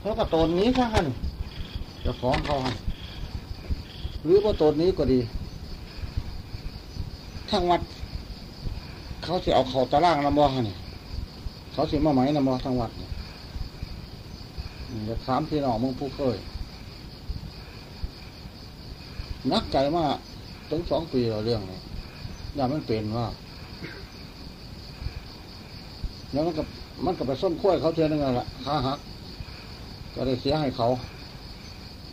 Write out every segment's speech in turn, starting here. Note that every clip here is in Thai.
เขาก็ตนนี้ซะฮันจะฟ้องเขาฮันหรือว่าตนนี้ก็ดีทั้งวัด เขาสิเอาเขาตะล่างนำบ่ฮันนี่เขาสิมาไหมน้ำบ่ทั้งวัดเนี่ยเด็กสามพี่น้องมึงผู้เคยนักใจมากถึงสองปีเราเรื่องนี้อย่ามันเป็นว่าแล้วมันก็มันก็ไปส้นขั้วเขาเท่านั้นแหละขาหัก ก็ได้เสียให้เขา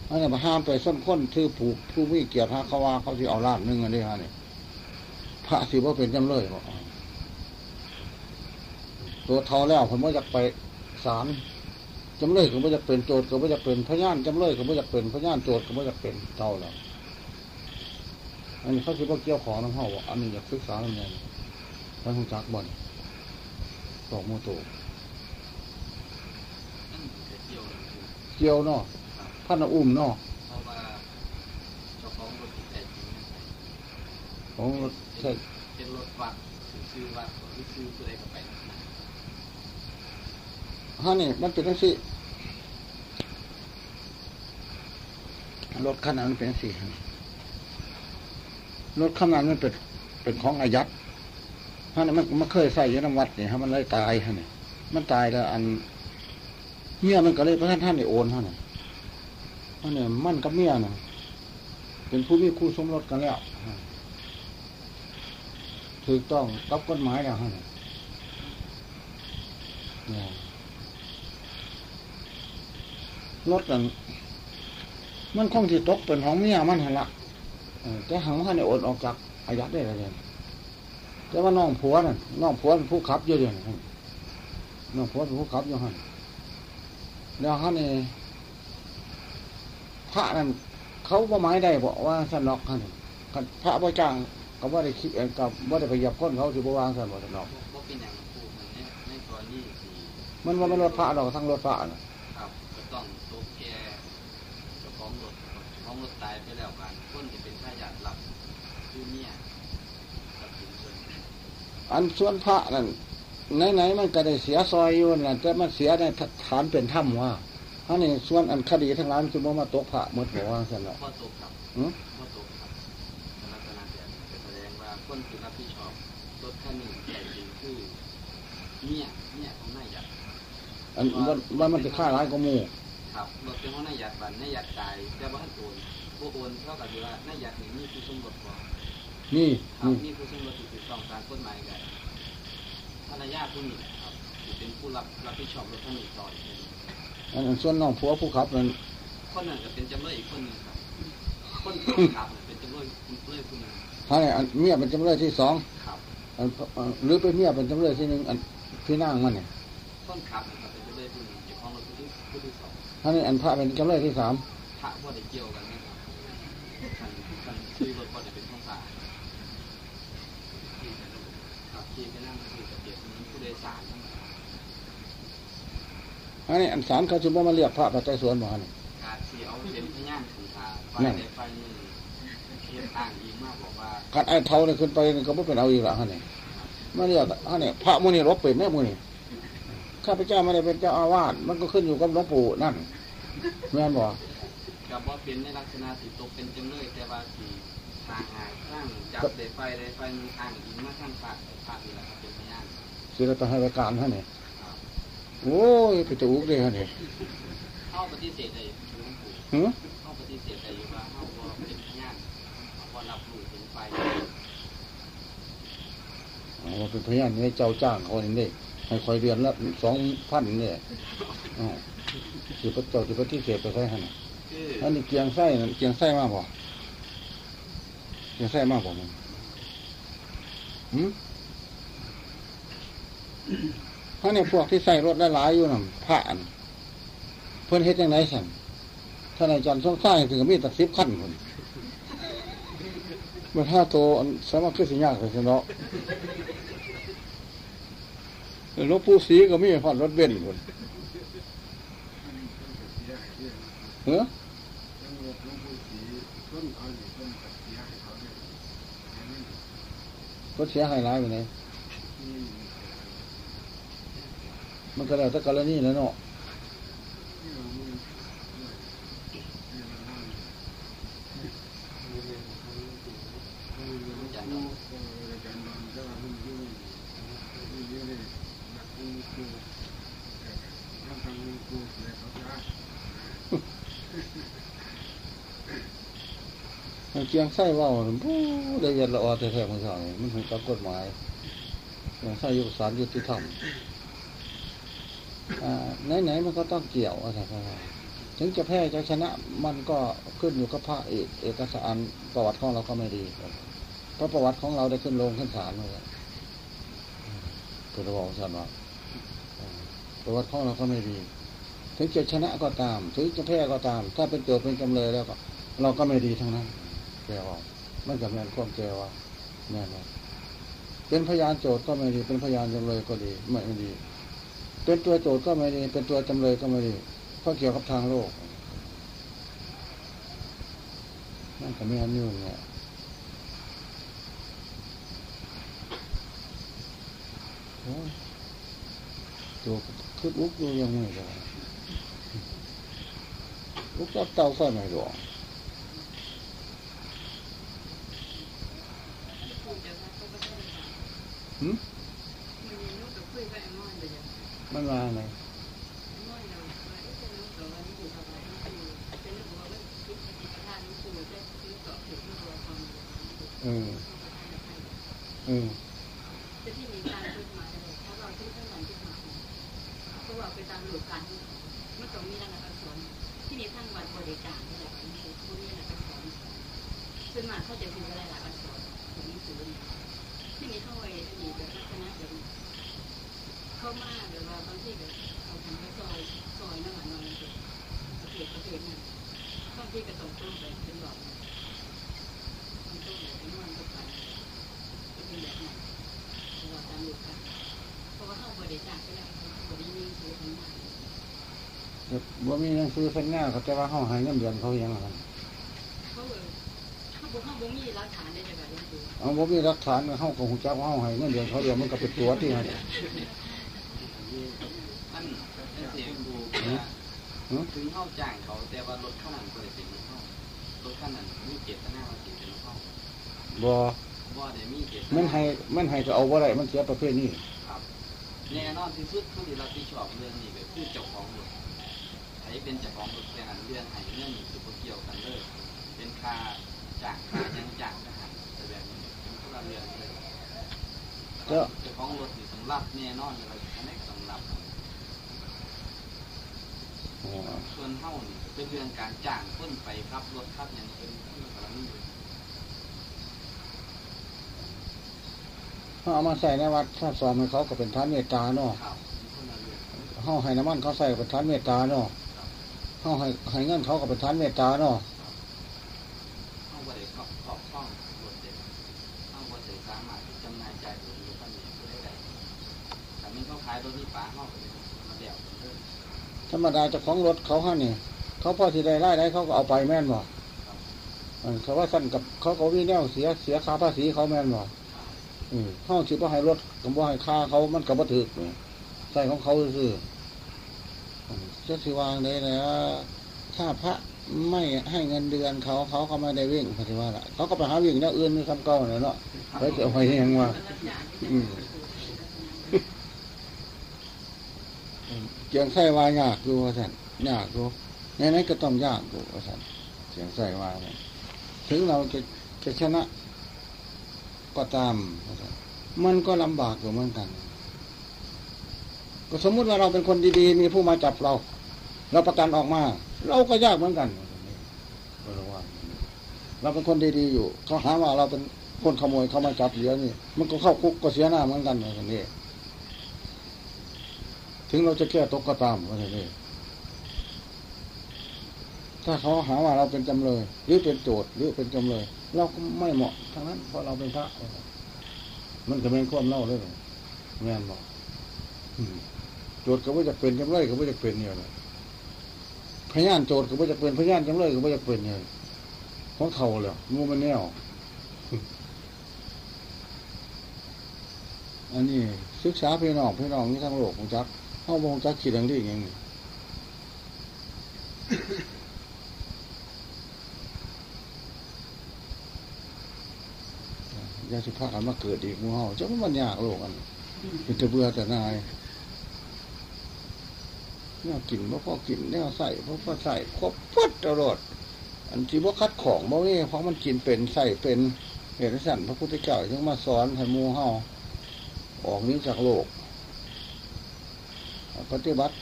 อันนี้มาห้ามไปส้นค้นทื่อผูกผู้มีเกียรติฮะเขาว่าเขาสิเอาลาดนึงอันนี้ฮะนี่พระสิว่าเป็นจำเลยบอกตัวเท่าแล้วผมว่าอยากไปศาลจำเลยก็ไม่อยากเป็นโจทย์ก็ไม่อยากเป็นพยานจำเลยก็ไม่อยากเป็นพยานโจทย์ก็ไม่อยากเป็นเท่าแล้วอันนี้เขาคิดว่าเกี่ยวของน้ำเฮาอันนี้อยากศึกษาเรื่องนี้ท่านคงจักบ่อนตอกมูโต นั่นจะเกี่ยวกันคือ เกี่ยวเนาะพันอุ้มเนาะเพราะว่าของรถที่แท้จริงของใช่เป็นรถวัดซื้อวัดหรือซื้ออะไรก็ไปฮะนี่มันเป็นทั้งสี่รถคันนั้นมันเป็นสี่รถคันนั้นมันเป็นเป็นของอายัดฮะนี่มันมันเคยใส่ยี่น้ำวัดเนี่ยฮะมันเลยตายฮะนี่มันตายแล้วอัน เมียมันก็เลยพระท่านท่านได้โอนฮะนี่ฮะนี่ยมันกับเมียน่ะ เป็นผู้มีคู่สมรสกันแล้วถูกต้องกับกฎหมายแล้วฮะนี่เนี่ยรถนั่นมันคงที่ตกเป็นของเมียมันหันละแต่หังมันเนี่ยอดออกจากอายัดได้เลยแต่ว่าน้องผัวนั่นน้องผัวเป็นผู้ขับอยู่เดียวนี่น้องผัวเป็นผู้ขับอยู่หัน แล้วฮะนี่พระนั่นเขาบ่หมายได้บอกว่าสนอกฮะนี่คันพระบ่จ้างก็บ่ได้คิดเองกับบ่ได้ไปเหยับคนเขาสิบ่วางสนอกสนอกว่าเป็นอย่างพูดมันเนี่ยในกรณีที่มันว่ามันรถพระดอกทั้งรถพระน่ะครับก็ต้องตกแก่เจ้าของรถเจ้าของรถตายไปแล้วกันคนที่เป็นทายาทหลักคือเมียกับสินส่วนอันส่วนพระนั่น ไหนๆมันก็ได้เสียซอยอยู่นั่นแต่มันเสียในฐานเป็นถ้ำว่าอันนี้ส่วนอันคดีทั้งร้านคือบ่มาตกพระหมดหัวสันละพ่อตกครับหือพ่อตกครับลักษณะแบบจะแสดงว่าคนที่รับผิดชอบรถคันนี้แต่จริงคือเมียเมียของนายยัดอันว่าว่ามันจะฆ่าร้ายก็มู่ครับรถเป็นของนายยัดบันนายยัดตายแต่ว่าท่านโอนผู้โอนเท่ากับที่ว่านายยัดนี่มีผู้สมรสบ่นี่ครับนี่มีผู้สมรสที่ถูกต้องตามกฎหมายกัน ภรรยาผู้นี้นะครับที่เป็นผู้รับรับผิดชอบรถคันนี้ต่ออีกทีหนึ่งอันอันส่วนน้องผัวผู้ขับนั่นคนนั้นก็เป็นจำเลยอีกคนหนึ่งครับ คนขับเป็นจำเลยจำเลยคนหนึ่งฮะนี่อันเมียเป็นจำเลยที่สองครับอันอันหรือเป็นเมียเป็นจำเลยที่หนึ่งอันพี่นั่งมันเนี่ยคนขับนะครับเป็นจำเลยผู้หนึ่งเจ้าของรถผู้ที่ผู้ที่สองฮะนี่อันพระเป็นจำเลยที่สามพระว่าได้เกี่ยวกันไหมครับคันคันซื้อรถก็จะเป็นของพระครับขี่ไปนั่งคือกับเด็กนี้ผู้โดยสารทั้งหมด ฮะนี่อันสามเขาจะบ่มาเรียกพระไปไต่สวนบ่ฮะนี่อาจสีเอาเป็นพยานถึงทาไฟนั่นในไฟนี่เทียบอ้างอิงมากบอกว่าการไอ้เท่านี่ขึ้นไปนี่ก็ไม่เป็นเอาอีกละฮะนี่มาเรียกฮะนี่พระมุนี่รบเป็นแม่มุนี่ข้าพเจ้าไม่ได้เป็นเจ้าอาวาสมันก็ขึ้นอยู่กับหลวงปู่นั่นแม่นบ่กับว่าเป็นในลักษณะสิตกเป็นจำเลยแต่ว่าสีทางหายข้างจับได้ไฟได้ไฟมีอ้างอิงมาข้างพระพระนี่แหละครับเป็นพยานศิลปะให้รายการฮะนี่ครับ โอ้ยไปจะอุกเลยฮะนี่เข้าปฏิเสธได้หลวงปู่หือเข้าปฏิเสธได้อยู่ว่าเข้าว่าเป็นพยานเขาว่ารับรู้ถึงไฟอ๋อเป็นพยานในเจ้าจ้างเขานี่เด้ให้คอยเดือนละสองพันเนี่ยอ๋อสิพระเจ้าสิพระที่เสพไปใช่ฮะนี่คืออันนี้เกียงไส้นั่นเกียงไส้มากบ่เกียงไส้มากบ่มันหืมเพ ราะในพวกที่ใส่รถหลายๆอยู่น่ะผ่านเพิ่นเฮ็ดยังไงสั่นท่านอาจารย์ทรงสร้างถึงมีตัดสิบขั้นคนเมื่อถ้าโตอันสามารถขึ้นสิยากเลยเนาะรถผู้สีก็มีพอดรถเบนซ์คนเฮ้อก็เสียหายร้ายไปไหน มันก็แล้วแต่กรณีแล้วเนาะเกียงไส้ว่าบู้ได้ยันละออแต่แท้ๆของสาวนี่มันถึงกับกฎหมายเกียงไส้ยุบสารยุติธรรม ไหนๆมันก็ต้องเกี่ยวอะไรก็ว่าถึงจะแพ้จะชนะมันก็ขึ้นอยู่กับพระเอกเอกสารประวัติของเราก็ไม่ดีเพราะประวัติของเราได้ขึ้นลงขึ้นศาลเลยคือเราบอกสันว่าประวัติของเราก็ไม่ดี ถึงจะชนะก็ตาม ถึงจะแพ้ก็ตาม ถ้าเป็นโจทย์เป็นจำเลยแล้วก็ เราก็ไม่ดีทั้งนั้นแกว่ามันกับแมนความแกว่าแม่นว่าเป็นพยานโจทย์ก็ไม่ดี เป็นพยานจำเลยก็ดี ไม่ไม่ดี เป็นตัวโจทย์ก็ไม่ดีเป็นตัวจำเลยก็ไม่ดีเพราะเกี่ยวกับทางโลกนั่นกับแม่อันยู่งเนี่ยโอ้ยตัวคือลุกอยู่ยังไงกันลุกจากเตาไฟไหม้หรอกหืม มันมาไหนอืมเออ จะที่มีการพูดมาเลยถ้าเราที่เท่านั้นที่มาเพราะว่าไปตามหลักการมันต้องมีนักการสอนที่มีทั้งวันบริการที่แบบนี้ผู้นี้นักการสอนซึ่งมาเขาจะมีอะไรหลักการสอนอย่างนี้สื่อที่มีเข้าไปมีแบบลักษณะแบบเข้ามาแบบว่าบางที่แบบเอาทำให้ซอยซอยนั่นหละนอนประเภทประเภทนั้นบางที่ก็ต้องตู้แบบเป็นบอกมันตู้แบบเป็นวันก็ไปเป็นแบบนั้น เราตามอยู่ค่ะเพราะว่าเขาบริจาคไปแล้วเขาบริมีซื้อทั้งหมด ว่ามีหนังสือสัญญาเขาแต่ว่าเขาใหายเงินเดือนเขายังไงเขาเออเขาบอกเขาบ่มีหลักฐานได้จากการลงทุนเอาว่ามีหลักฐานเขาของหูจักว่าเขาใหายเงินเดือนเขาเดียวมันก็เป็นตัวที่ให้มันเป็นเสียงดูถึงเข้าจ้างเขาแต่ว่ารถข้างนั้นก็เลยเป็นเข้ารถข้างนั้นมีเจตนาว่าสิเป็นเข้าบ่ว่าได้มีเจตนามันให้มันให้ก็เอาบ่ได้มันเสียประเภทนี้ครับแน่นอนที่สุดผู้ที่รับผิดชอบเรื่องนี้ก็คือเจ้าของรถใคร เป็นเจ้าของรถแค่นั้นเรื่องให้เงินสุขเกี่ยวกันเลยเป็นค่าจ้างค่ายังจ้างทหารแต่แบบนี้เป็นคนละเรื่องเลยเจ้าของรถนี่ต้องรับแน่นอนเลยว่าอันนี้ต้องรับอ๋อส่วนเท่านี่เป็นเรื่องการจ้างคนไปขับรถขับอย่างเป็นคนละกรณีเลยเขาเอามาใส่ในวัดถ้าสอนให้เขาก็เป็นทานเมตตาเนาะครับเป็นคนละเรื่องเขาให้น้ำมันเขาใส่ก็เป็นทานเมตตาเนาะ เขาให้ให้เงินเขาก็เป็นทานเมตตาเนาะข้าไปได้ครอบครอบครองรถเด็กเข้าไปได้สามาที่จำหน่ายจ่ายรถรถคันนี้ก็ได้ได้แต่มันเขาขายรถนี่ป้าเขามาเดี่ยวธรรมดาจ้าของรถเขาห้านี่เขาพอที่ได้ไล่ได้เขาก็เอาไปแม่นบ่เออเขาว่าสั้นกับเขาก็วิ่งแนวเสียเสียค่าภาษีเขาแม่นบ่อืมเขาคิดว่าให้รถกับว่าให้ค่าเขามันกับว่าถือใส่ของเขาซื่อ จะสิวางได้แล้วถ้าพระไม่ให้เงินเดือนเขาเขาก็ไม่ได้วิ่งปฏิว่าล่ะเขาก็ไปหาวิ่งแนวอื่นนี่คำเก่าเนี่ยเนาะเขาจะเอาไปยังว่าเสียงไส้วายากดูว่าสันยากดูในนั้นก็ต้องยากดูว่าสันเสียงไส้วายเนี่ยถึงเราจะจะชนะก็ตาม มันก็ลำบากอยู่เหมือนกัน สมมุติว่าเราเป็นคนดีๆ มีผู้มาจับเรา เราประกันออกมา เราก็ยากเหมือนกันเราเป็นคนดีๆอยู่เขาหาว่าเราเป็นคนขโมยเขามาจับเหลือนี่มันก็เข้าคุกก็เสียหน้าเหมือนกันอย่างนี้ถึงเราจะแก้ตกก็ตามว่าอย่างนี้ถ้าเขาหาว่าเราเป็นจำเลย หรือเป็นโจทย์หรือเป็นจำเลย เราก็ไม่เหมาะทั้งนั้นเพราะเราเป็นพระมันก็เป็นความเล่าเลยแม่นบอก โจทย์ก็ว่าจะเป็นจำเลยก็ว่าจะเป็นเนี่ยนะพยานโจทย์ก็ว่าจะเป็นพยานจำเลยก็ว่าจะเป็นเนี่ยของเขาเลยมูมันแนวอันนี้ศึกษาพี่น้องพี่น้องนี่ทั้งโลกของจักเข้าบงจักขีดดังที่อย่างนี้ยาสิพากันมาเกิดอีกมูเฮาจะมันยากโลกอันเป็นต่เบื่อแต่นาย แนวกินบ่พอกินแนวใส่บ่พอใส่ครบพุดตลอดอันที่บ่คัดของบ่นี่เพราะมันกินเป็นใส่เป็นเหตุสั่นพระพุทธเจ้าจึงมาสอนให้มูเฮาออกนี้จากโลก ปฏิบัติ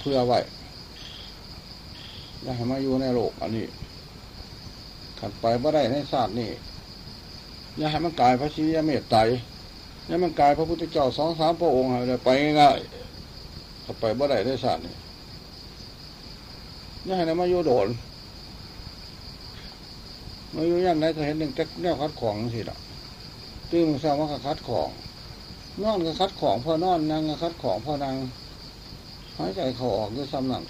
เพื่อไว้อย่าให้มาอยู่ในโลกอันนี้ขัดไปบ่ได้ในศาสตร์นี่อย่าให้มันกลายพระชียเมตไตรอย่ามันกลายพระพุทธเจ้าสองสามพระองค์อะไรไปง่าย ๆขัดไปบ่ได้ในศาสตร์นี่อย่าให้มันมาอยู่โดนมาอยู่ยันไหนก็เห็นหนึ่งแจ็คแนวคัดของสิละตื้มสร้างว่าคัดของนอนก็คัดของพอนอนนั่งก็คัดของพอนั่งหายใจเขาออกด้วยซ้ำหนัง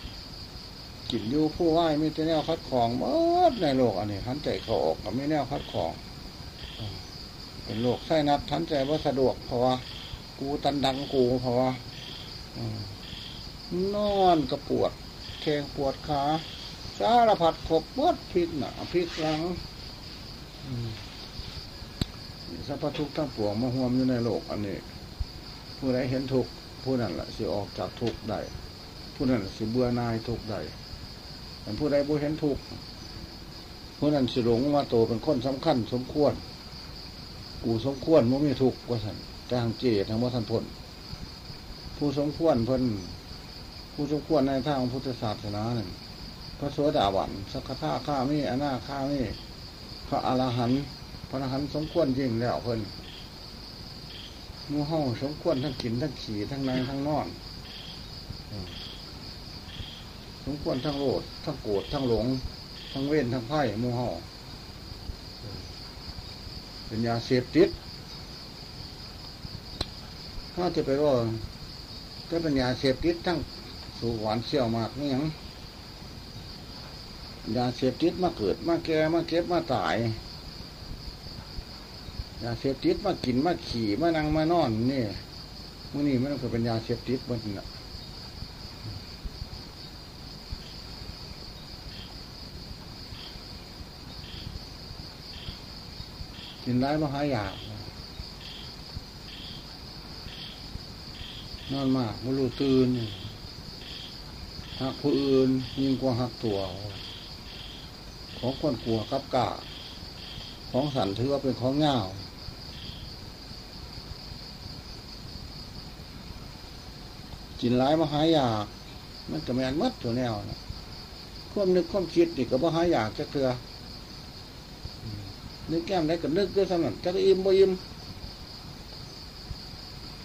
กินอยู่ผู้ไหวมีแต่แนวคัดของเมื่อในโลกอันนี้หันใจเขาออกก็ไม่แนวคัดของ เป็นโรคไส้นัดทันใจว่าสะดวกเพราะว่า กูตันดังกูเพราะว่า นอนกระปวดแขงปวดขาสารพัดขบปวดพิษหนาพิษหลังสัพพทุกข์ทั้งปวงมาห่วมอยู่ในโลกอันนี้ ผู้ใดเห็นทุกข์ผู้นั้นแหละสิออกจากทุกข์ได้ผู้นั้นสิเบื่อนายทุกข์ได้แต่ผู้ใดผู้เห็นทุกข์ผู้นั้นสิหลงว่าโตเป็นคนสำคัญ สมควร กูสมควรว่ามีทุกข์ว่าสันแต่ทางเจทางวัฒนพลผู้สมควรเพิ่น ผู้สมควรในทางพุทธศาสนาหนึ่งพระโสดาบันสักขาข้ามีอนาข้ามีพระอรหันต์พระอรหันต์สมควรยิ่งแล้วเพิ่นมูห้องสมควรทั้งกินทั้งขี่ทั้งนางทั้งนอนสมควรทั้งโลดทั้งโกรธทั้งหลง ทั้งเว้นทั้งไพ่มูห้องเป็นยาเสพติดถ้าจะไปว่าก็เป็นยาเสพติดทั้ง สูหวานเสี่ยวมากนี่ยังยาเสพติดมาเกิดมาแก่มาเก็บมาตายยาเสพติดมากินมาขี่มานั่งมานอนนี่มื่อนี้มันก็เป็นยาเสพติดบนน่ะกินร้มาหายากนอนมากไม่รู้ตื่น หักผู้อื่นยิ่งกว่าหักตัวของคนกลัวกับกาของสันถือว่าเป็นของเงากินร้ายมาหายาก มันจะแมนมัดตัวแนวนะความนึกความคิดนี่ก็บ่หายากจะเถื่อนึกแก้มได้กับนึกด้วยสำนักจะอิ่มบ่อิ่ม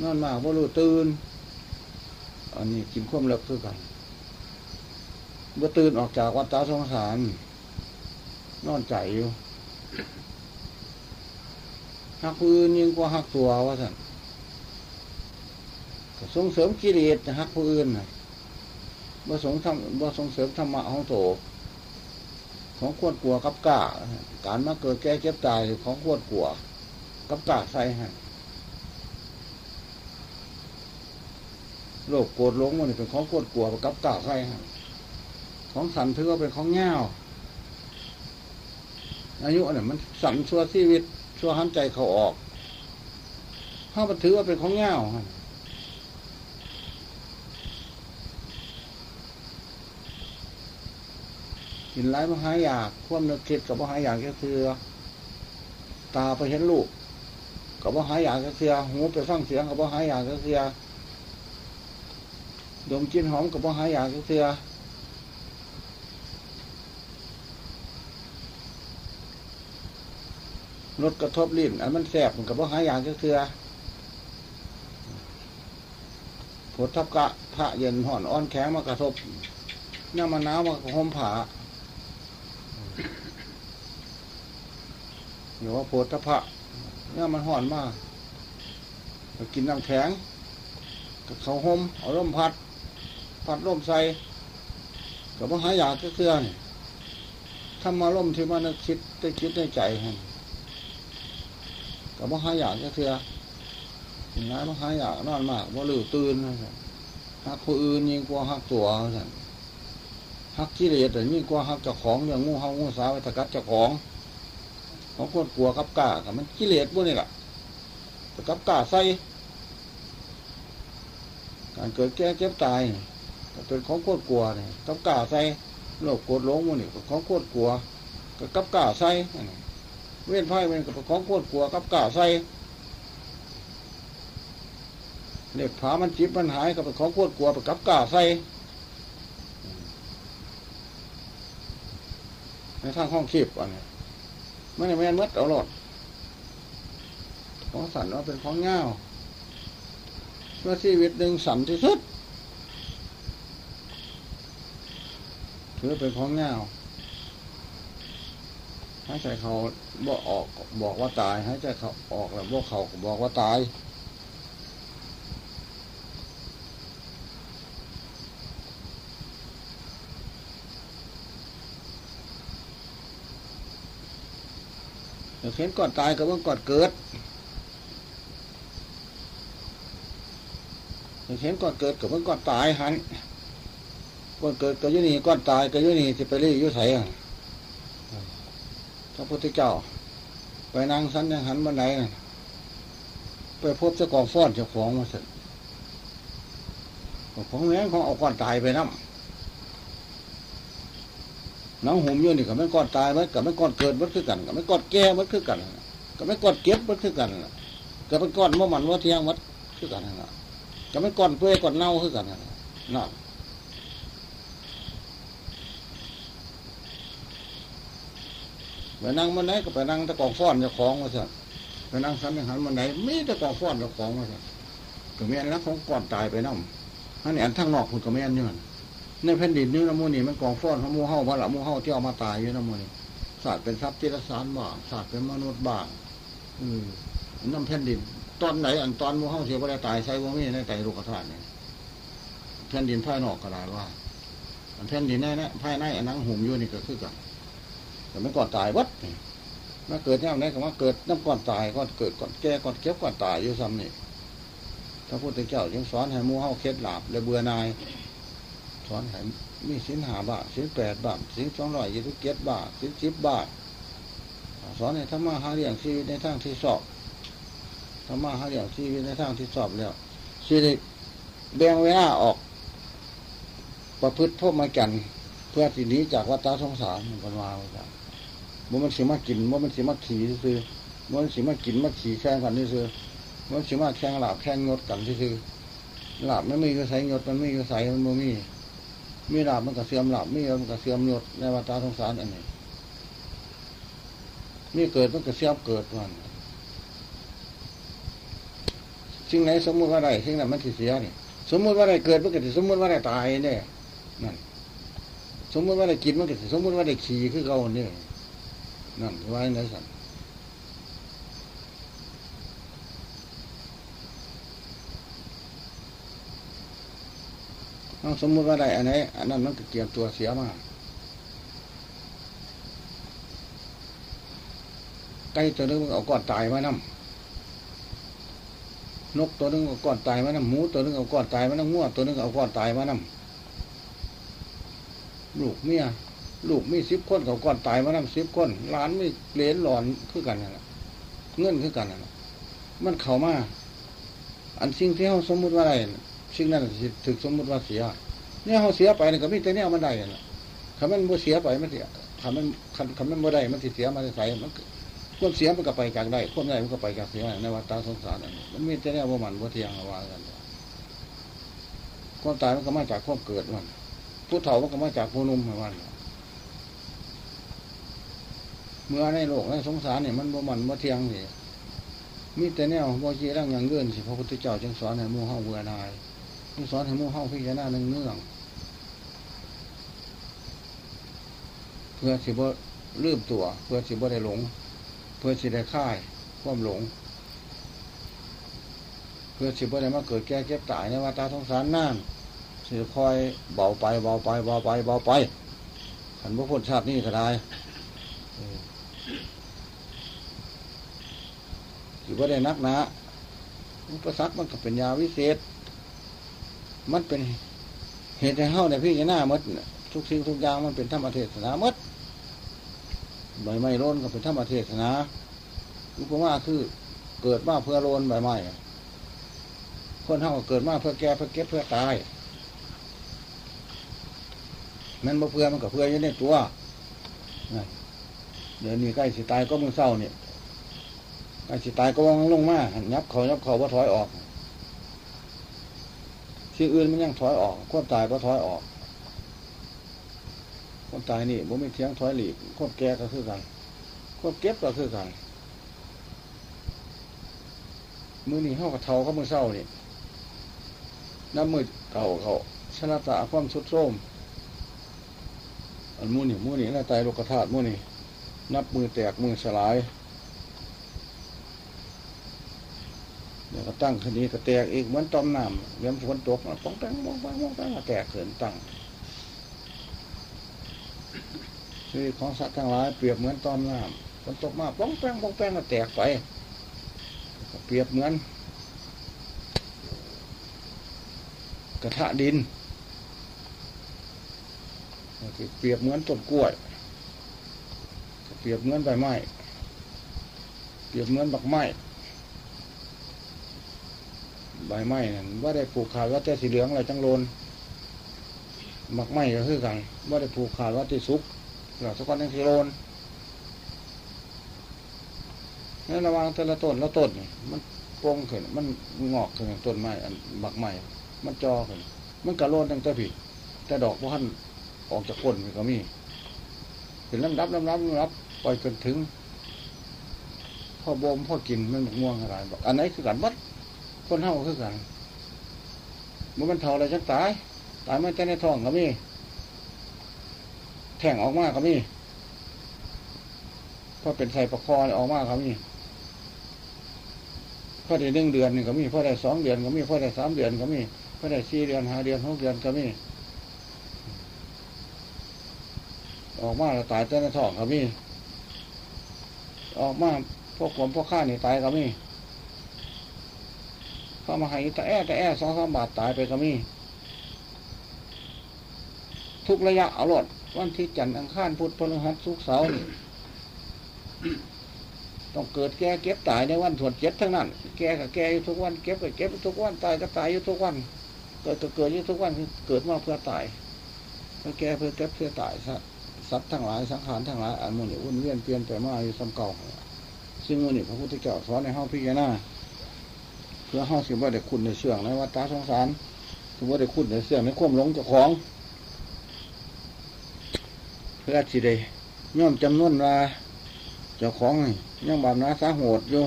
นอนมาบ่รู้ตื่นอันนี้กินข้มเลิกคือกัน เมื่อตื่นออกจากวัดตาสงสาร นอนใจอยู่หักปืนยิ่งกว่าหักตัวว่าสันส่งเสริมกิเลสหักผู้อื่นบ่สงทำบ่ส่งเสริมธรรมะของโตของควรกลัวกับกาการมาเกิดแก่เจ็บตายของควรกลัวกับกาใส่ให้โรคโกรธหลงมันเป็นของควรกลัวกับกาใส่ให้ ของสันถือว่าเป็นของเงาอายุเนี่ยมันสันชั่วชีวิตชั่วหันใจเขาออกถ้ามันถือว่าเป็นของเงากินไร้มหายากควมนึกคิดกับมหายากก็คือตาไปเห็นลูกกับมหายากก็คือหูไปฟังเสียงกับมหายากก็คือดมกินหอมกับมหายากก็คือ รถกระทบลิ้นอันมันแสบมันกับว่าหายอย่างก็คือผดทับกะพระเย็นห่อนอ้อนแข็งมากระทบนี่มันหนาวมากระหมผาหรือว่าโพธพระเนี่ยมันห่อนมากกินน้ำแข็งกับเขาห่มเอาร่มพัด พัดร่มใส่กับว่าหายากก็คือนี่ถ้ามาร่มที่มันคิดได้คิดได้ใจฮะ กับว่าหายากก็คือถึงนั้นว่าหายากนอนมากว่าลือตื่นนะฮักผู้อื่นยิ่งกว่าฮักตัวสั่นฮักกิเลสแต่ยิ่งกว่าฮักเจ้าของอย่างงูเฮางูสาวไปตะกัดเจ้าของของคนกลัวกับกล้ากับมันกิเลสพวกนี้แหละตะกับกล้าใส่การเกิดแก่เจ็บตายก็เป็นของโคตรกลัวเนี่ยกับกล้าใส่โลกโกรธหลงมันนี่ก็ของโคตรกลัวก็กับกล้าใส่ เว้นไพ่เป็นกับของโคตรกลัวกับกล้าใส่เล็บผามันจิบมันหายกับของโคตรกลัวกับกล้าใส่ในทางห้องคีบอันนี้ไม่ได้แม่นมัดเอาหลอดของสันว่าเป็นของเงาเมื่อชีวิตหนึ่งสันที่สุดถือเป็นของเงา หายใจเขาบอกออกบอกว่าตายหายใจเขาออกแล้วบอกเขาบอกว่าตายเห็นก่อนตายกับเมื่อก่อนเกิดเห็นก่อนเกิดกับเมื่อก่อนตายหันก่อนเกิดก็อยุนี่ก่อนตายก็อยุนี่จะไปเรียกยุไสอะ ระพุทธเจ้า ไปนั่งสันยังหันบันไดน่ะไปพบเจ้ากองฟ้อนเจ้าของมาเสร็จของแม่ของเอาก่อนตายไปน้ำน้องหุ่มอยู่นี่กับไม่ก่อนตายมันกับไม่ก่อนเกิดมันคือกันกับไม่ก่อนแก่มันคือกันกับไม่ก่อนเก็บมันคือกันกับไม่ก่อนเมื่อมันว่าเที่ยงมันคือกันนะกับไม่ก่อนเปื่อยก่อนเน่าคือกันนะนั่น ไปนั่งมันไหนก็ไปนั่งตะกองฟ้อนเจ้าของมาสิไปนั่งสันนิหันมันไหนมีตะกองฟ้อนเจ้าของมาสิก็แม่นแล้วของก่อนตายไปน้ำอันนี้อันทั้งนอกคุณก็แม่นอยู่นั่นในแผ่นดินนี่น้ำมูนี่มันกองฟ้อนเขามูเฮามาละมูเฮาที่เอามาตายอยู่น้ำมูนี่ศาสตร์เป็นทรัพย์ที่รสานบ้างศาสตร์เป็นมนุษย์บ้างอืมน้ำแผ่นดิน ตอนไหนอันตอนมูเฮาเสียบ่ได้ตายใส่บ่มีในไตลูกธาตุเนี่ยแผ่นดินภายนอกก็ได้ว่าอันแผ่นดินในนะภายในอันนั่งหุ่มอยู่นี่ก็คือกัน แต่ไม่ก่อนตายวัดนี่มาเกิดแนวไหนก็มาเกิดน้ำก่อนตายก่อนเกิดก่อนแก่ก่อนเก็บก่อนตายอยู่ซ้ำนี่พระพุทธเจ้าจึงสอนให้มูเฮาเคล็ดหลาบและเบื่อนาย สอนให้มีสินหาบาทสินแปดบาทสินสองร้อยยี่สิบเจ็ดบาทสินสิบบาทสอนให้ทำมาหาเลี้ยงชีวิตในทางที่สอบทำมาหาเลี้ยงชีวิตในทางที่สอบแล้วชีวิตแบ่งเวลาออก ประพฤติพวกมากัน เพื่อที่นี้จากวัฏสงสารมันมาไว้จ้ะ มันมันสิมากินมันมันสิมาขี่ซื้อมันสิมากินมาขี่แข่งกันนี่ซื้อมันสิมาแข่งหลาบแข่งงดกันที่ซื้อหลาบไม่มีก็ใส่ยศมันไม่ก็ใส่มันบ่มีมีหลาบมันก็เสื่อมหลาบมีมันก็เสื่อมยศในวัฏสงสารอันนี้มีเกิดมันก็เสื่อมเกิดมันสิ่งไหนสมมติว่าไรสิ่งนั้นมันสิเสียนี่สมมติว่าไรเกิดมันก็สิสมมติว่าไรตายเนี่ยนั่นสมมติว่าไรกินมันก็สิสมมติว่าไรขี่คือเก่าเนี่ย นั่นว่าในสันต้องสมมุติว่าไรอันไหนอันนั้นมันก็เกี่ยวตัวเสียมาไก่ตัวนึงมันเอาก้อนตายมานำนกตัวนึงเอาก้อนตายมานำหมูตัวนึงเอาก้อนตายมานำงัวตัวนึงเอาก้อนตายมานำลูกเมีย ลูกมีสิบคนเอาก้อนตายมานำสิบคนหลานมีเหลนหลอนคือกันนั่นแหละเงื่อนคือกันนั่นแหละมันเข้ามาอันสิ่งที่เขาสมมุติว่าอะไรสิ่งนั้นถึกสมมุติว่าเสียเนี่ยเขาเสียไปนี่ก็มีแต่เนี่ยมันได้นั่นแหละคำมันบ่เสียไปมันเสียคำมันคำมันบ่ได้มันเสียมันใส่มันความเสียมันก็ไปจากได้ความได้มันก็ไปจากเสียในวัฏสงสารนั่นมันมีแต่เนี่ยว่ามันว่าเทียงว่ากันความตายมันก็มาจากความเกิดมันผู้เฒ่ามันก็มาจากผู้นุ่มมัน เมื่อในโลกในสงสารเนี่ยมันบ่มันว่เทียงนี่มีแต่แนวบ่จีร่างอย่างเงื่อนสิพระพุทธเจ้าจึงสอนให้มู่เฮาเบื่อนายจึงสอนให้มู่เฮาพิจารณาเนื่องเนื่องเพื่อสิบ่ลืมตัว เพื่อสิบ่ได้หลง เพื่อสิได้ค่ายความหลง เพื่อสิบ่ได้มาเกิดแก่เจ็บตายในวัฏสงสารนั่นสิคอยเบาไปเบาไปเบาไปเบาไปขันพระพุทธชาตินี่ก็ได้ ถือว่าได้นักนะอุปสรรคมันก็เป็นยาวิเศษ มันเป็นเหตุให้เฮาในพี่หน้ามดทุกสิ่งทุกอย่างมันเป็นธรรมเทศนามดใบไม้ร่นก็เป็นธรรมเทศนาอุปมาคือเกิดมาเพื่อโรนใบไม้คนเฮาเกิดมาเพื่อแก่เพื่อเก็บเพื่อตายมันบ่เพื่อมันก็เพื่ออยู่ในตัวเดี๋ยวนี้ใกล้สิตายก็มึงเศร้าเนี่ย ใกล้สิตายก็วางลงมาหันยับเขายับเขาว่าถอยออก ที่อื่นมันยังถอยออกควบตายก็ถอยออกควบตายนี่บ่มีเทียงถอยหลีกควบแก่ก็คือกันควบเก็บก็คือกันมือนี่เฮากับเทาก็มือเศร้านี่น้ำมือเก่าเขาชนะตาความสุดโทมอันมูนี่มูนี่น่าตายโลกธาตุมูนี่ นับมือแตกมือสลาย เดี๋ยวก็ตั้งคดีก็แตกอีกเหมือนตอมน้ำเลี้ยงฝนตกมาป้องแป้งป้องแป้งป้องแป้งแตกเขินตั้งชีวิตของสัตว์ทั้งหลายเปรียบเหมือนตอมน้ำฝนตกมาป้องแป้งป้องแป้งก็แตกไปเปรียบเหมือน กระทะดินเปรียบเหมือนต้นกล้วยเปรียบเหมือนใบไม้เปรียบเหมือนบักไม้ ใบไม้นั่นว่าได้ปลูกขาดว่าแต่สีเหลืองอะไรจังโลนบักไม้ก็คือกันว่าได้ปลูกขาดว่าที่สุกหลักสกอนยังสีโลนนั่นระวังแต่ละต้นละต้นมันโป่งขึ้น มันงอกขึ้นต้นไม้อันบักไม้มันจอขึ้นมันกระโลนตั้งแต่ผีแต่ดอกพวกท่านออกจากก้นมันก็มีเป็นลำดับลำดับลำดับปล่อยจนถึงพ่อบ่มพ่อกินมันม่วงอะไรบอกอันไหนคือกันวัด คนเท่าคือกันมันมันเท่าอะไรจังตาย ตายมันจะในท้องก็มี แท่งออกมาก็มีพอเป็นใส่ประคอออกมาก็มีพอได้หนึ่งเดือนนี่ก็มีพอได้สองเดือนก็มีพอได้สามเดือนก็มีพอได้สี่เดือนห้าเดือนหกเดือนก็มีออกมาแล้วตายเจ้าในท้องก็มีออกมาพวกผมพวกข้านี่ตายก็มี เข้ามาให้แต่แอแต่แอสองสามบาทตายไปก็มี ทุกระยะเอาหลดวันที่จันทร์อังคารพุธพฤหัสศุกเสาร์นี่ต้องเกิดแก่เก็บตายในวันถวดเจ็ดทั้งนั้น แก่กับแก่อยู่ทุกวัน เก็บกับเก็บทุกวัน ตายก็ตายอยู่ทุกวัน เกิดก็เกิดอยู่ทุกวันเกิดมาเพื่อตายเพื่อแก่เพื่อเก็บเพื่อตายซะสัตว์ทั้งหลายสังขารทั้งหลายอันมุนี่วุ่นเวียนเปลี่ยนไปมาอยู่ซ้ำเก่าซึ่งมุนี่พระพุทธเจ้าสอนในห้องพิจารณา เพื่อห้องสิว่าได้คุณในเสื่องในวัฏฏะสงสารถือว่าได้คุณในเสื่องในความหลงเจ้าของ เพื่อสิได้ย่อมจำนวนว่าเจ้าของนี่ยังบาปนาสาโหดอยู่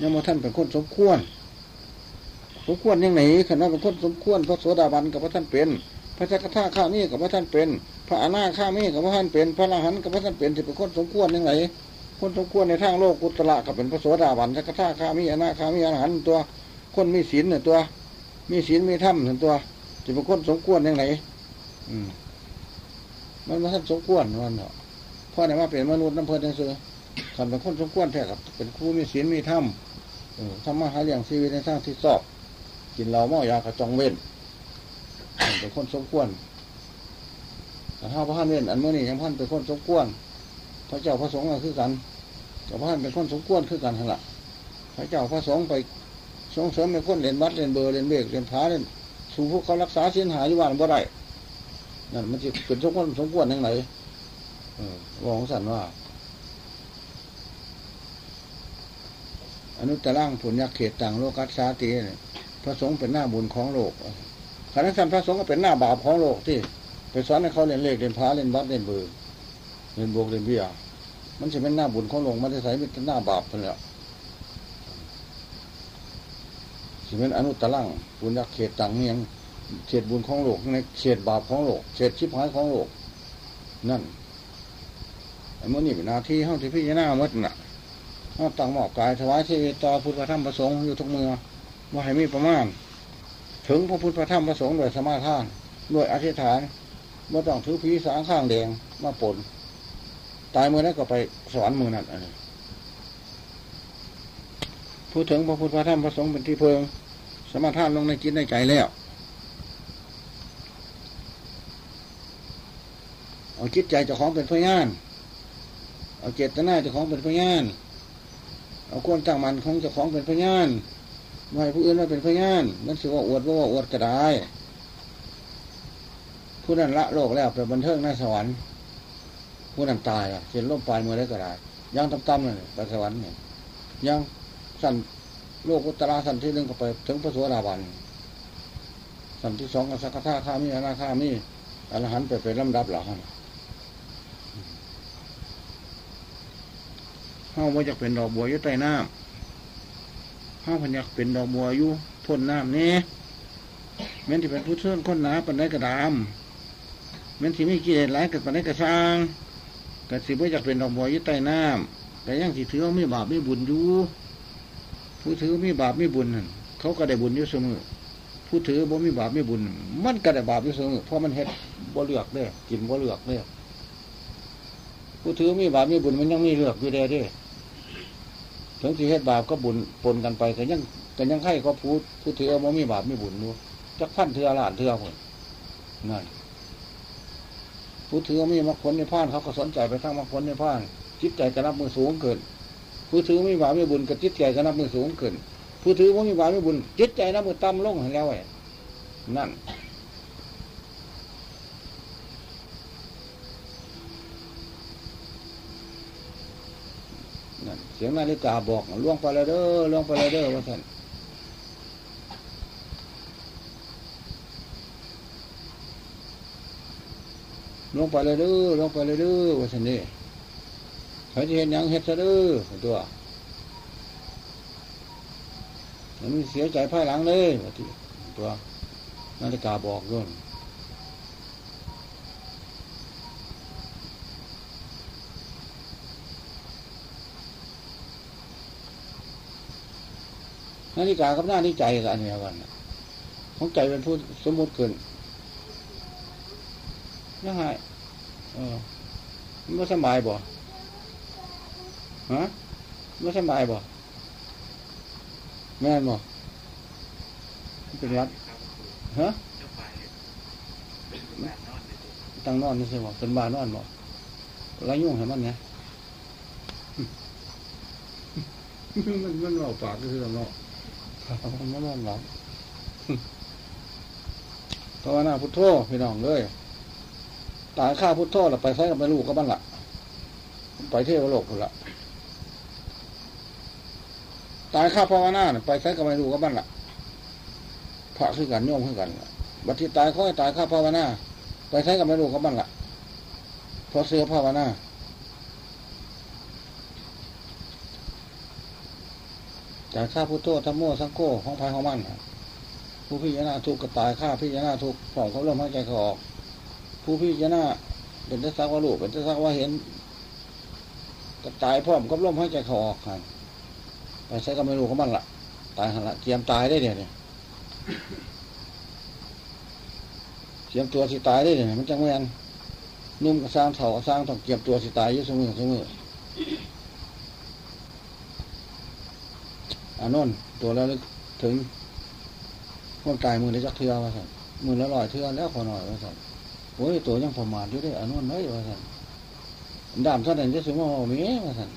ยังมาท่านเป็นคนสมควรสมควรยังไหนขณะเป็นคนสมควรพระโสดาบันกับพระท่านเป็น พระจักรท่าข้ามีกับพระท่านเป็น พระอนาคามีกับพระท่านเป็น พระอรหันต์กับพระท่านเป็นที่เป็นคนสมควรยังไง คนสมควรในทางโลกกุตละกับเป็นพระโสดาบันจักท่าข้ามีอนาคามีอรหันต์ตัว คนมีศีลเนี่ยตัว มีศีลมีธรรมเนี่ยตัวจะเป็นคนสมควรยังไงอืมมันมาท่านสมควรมันเนาะพ่อไหนว่าเป็นมนุษย์น้ำเพลินจังซื้อขันเป็นคนสมควรแท้กับเป็นครูมีศีลมีธรรมเออทำมาหาเลี้ยงชีวิตในทางที่ชอบกินเหล้าเมายากระจองเว้นเป็นคนสมควรแต่ถ้าพระท่านเว้นอันเมื่อนี้ยังพันเป็นคนสมควร พระเจ้าพระสงฆ์ก็คือกันกับพระท่านเป็นคนสมควรคือกันทั้งละพระเจ้าพระสงฆ์ไปสงเสริมเป็นคนเรียนวัดเรียนเบอร์เรียนเบกเรียนพาเรียนสู่พวกเขารักษาศีลหาอยู่บ้านบ่ได้นั่นมันจะเป็นสมควรสมควรยังไงเออวองสันว่าอนุตตร่างผลยักเขตต่างโลกัสสาติพระสงฆ์เป็นหน้าบุญของโลกขณะนั้นพระสงฆ์ก็เป็นหน้าบาปของโลกที่ไปสอนให้เขาเรียนเลขเรียนพาเรียนวัดเรียนเบอร์ เรียนบวกเรียนเบี้ยมันจะเป็นหน้าบุญของโลกมันจะใส่เป็นหน้าบาปไปแล้วจะเป็นอนุตตร่างบุญยักเขตต่างเนียงเขตบุญของโลกในเขตบาปของโลกเขตชิบหายของโลกนั่นไอ้โมนี่เป็นนาที่ห้องที่พี่ยานามื่อน่ะห้องต่างหมอบกายถวายชีวิตต่อพุทธธรรมประสงค์อยู่ทุกเมืองว่าให้มีประมาณ ถึงพระพุทธธรรมประสงค์โดยสมาทาน ด้วยอธิษฐานเมื่อต้องถือผีสางข้างแดงมาปน ตายเมื่อนั้นก็ไปสอนมือนั่นพูดถึงพระพุทธพระธรรมประสงค์เป็นที่เพิง สมาทานลงในจิตในใจแล้ว เอาจิตใจเจ้าของเป็นพยาน เอาเจตนาเจ้าของเป็นพยาน เอาความตั้งมันของเจ้าของเป็นพยานไม่ผู้อื่นมาเป็นพยานมันสิว่าอวดว่าอวดก็ได้ผู้นั้นละโลกแล้วไปบันเทิงในสวรรค์ ผู้นั้นตายอะเขียนล่มปลายมือได้ก็ได้ยังต่ำๆเลยไปสวรรค์เนี่ยยังสั่นโลกุตราสันที่หนึ่งก็ไปถึงพระสวสดาบันสันที่สองก็สักขะข้ามีอนาข้ามีอรหันต์ไปเป็นลำดับหลังเฮาว่าจะเป็นดอกบัวอยู่ใต้น้ำเฮาพันยากเป็นดอกบัวอยู่พ้นน้ำนี่แม้นที่เป็นผู้เชื่อคนหนาปันได้กระดามแม้นที่ไม่กิเลสหลายกับปันได้กระช่าง กระสิบ่อยากเป็นดอกบัวอยู่ใต้น้ำแต่ยังสิถือว่าไม่บาปไม่บุญอยู่ผู้ถือไมีบาปไมีบุญนั่นเขาก็ได้บุญอยู่เสมอผู้ถือบ่มีบาปไมีบุญ มันก็ได้บาปอยู่เสมอเพราะมันเฮ็ดบ่เลือกเด้กินบ่เลือกเด้ผู้ถือมีบาปมีบุญมันยังมีเลือกอยู่เด้เด้ถึงที่เฮ็ดบาปก็บุญปนกันไปก็ยังก็ยังให้ก็ผู้ผู้ถือบ่มีบาปมีบุญอยู่จักพันเทือล้านเทือคนนั่น ผู้ถือมีมรรคผลในพานเขาก็สนใจไปทั้งมรรคผลในพานจิตใจกระนับมือสูงเกินผู้ถือมีบาปมีบุญกับจิตใจกระนับมือสูงขึ้นผู้ถือว่ามีบาปมีบุญ จิตใจนับมือต่ำลงให้แล้วไอ้นั่นนั่นเสียงนาฬิกาบอกล่วงไปแล้วเด้อล่วงไปแล้วเด้อว่าท่าน ล่วงไปแล้วเด้อล่วงไปแล้วเด้อว่าท่านนี่เขาจะเห็นยังเฮ็ดซะเด้อตัวมันเสียใจภายหลังเลยตัวนาฬิกาบอกด้วยนาฬิกากับหน้าที่ใจกันเนี่ยกันของใจเป็นผู้สมมติเกิน ยังไงเออมันไม่สบายบ่ฮะไม่สบายบ่แม่นบ่เป็นรัดฮะตั้งนอนนี่ใช่บ่เป็นบานอนบ่ไรยุ่งให้มันไงมันมันเราปากก็คือเราเนาะมันนอนหลับภาวนาพุทโธพี่น้องเลย ตายข้าพุทโธแล้วไปใช้กับแม่ลูกก็บ้านละไปเทวโลกคนละตายข้าภาวนาไปใช้กับไม่รู้ก็บ้านละพระคือกันโยมคือกันบัดที่ตายค่อยตายข้าภาวนาไปใช้กับไม่รู้ก็บ้านละเพราะเสื้อภาวนาจากข้าพุทโธธรรมโมสังโฆของพายของมันผู้พิจารณาทุกข์ก็ตายข้าพิจารณาทุกข์ของเขาเริ่มหายใจเขาออก ผู้พิจารณาเป็นทัศน์ว่าลูกเป็นทัศน์ว่าเห็นก็ตายพร้อมกับลมหายใจเขาออกครับไปใช้ก็ไม่รู้ของมันละตายหันละเจียมตายได้เดี๋ยวนี้เจียมตัวสิตายได้เดี๋ยวนี้มันจังแมนนุ่มกระสร้างเถากระสร้างต้องเกียมตัวสิตายอยู่เสมอเสมออานนท์ตัวแล้วถึงคนตายมือได้จักเทือว่าสั่นมือละลอยเทือแล้วขอหน่อยว่าสั่น โอ้ยตัวยังประมาทอยู่ได้อานนท์เลยว่าสั่นดามท่านเองจะสมมติว่ามีว่าสั่น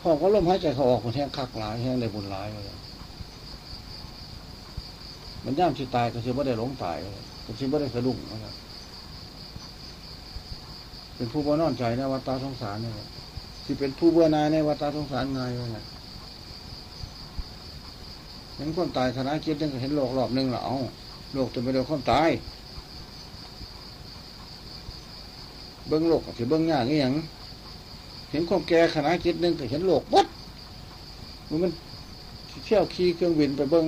พ่อก็ลมหายใจเขาออกมันแห้งคักหลายแห้งในบุญหลายเลยมันย่ามสิตายก็คือว่าได้หลงตายก็คือว่าได้สะดุ้งนะครับเป็นผู้บ่นอนใจในวัฏฏะสงสารเนี่ยที่เป็นผู้เบื่อนายในวัฏฏะสงสารไงวะเนี่ยเห็นคนตายธนาคิดยังเห็นโลกรอบหนึ่งเหรอเอาโลกจะไม่เดียวคนตาย เบิ้งโลกถือเบิ้งยากนี่ยังเห็นความแก่ขนาดคิดหนึ่งแต่เห็นโลกวัดมันเที่ยวขี่เครื่องบินไปเบิ้ง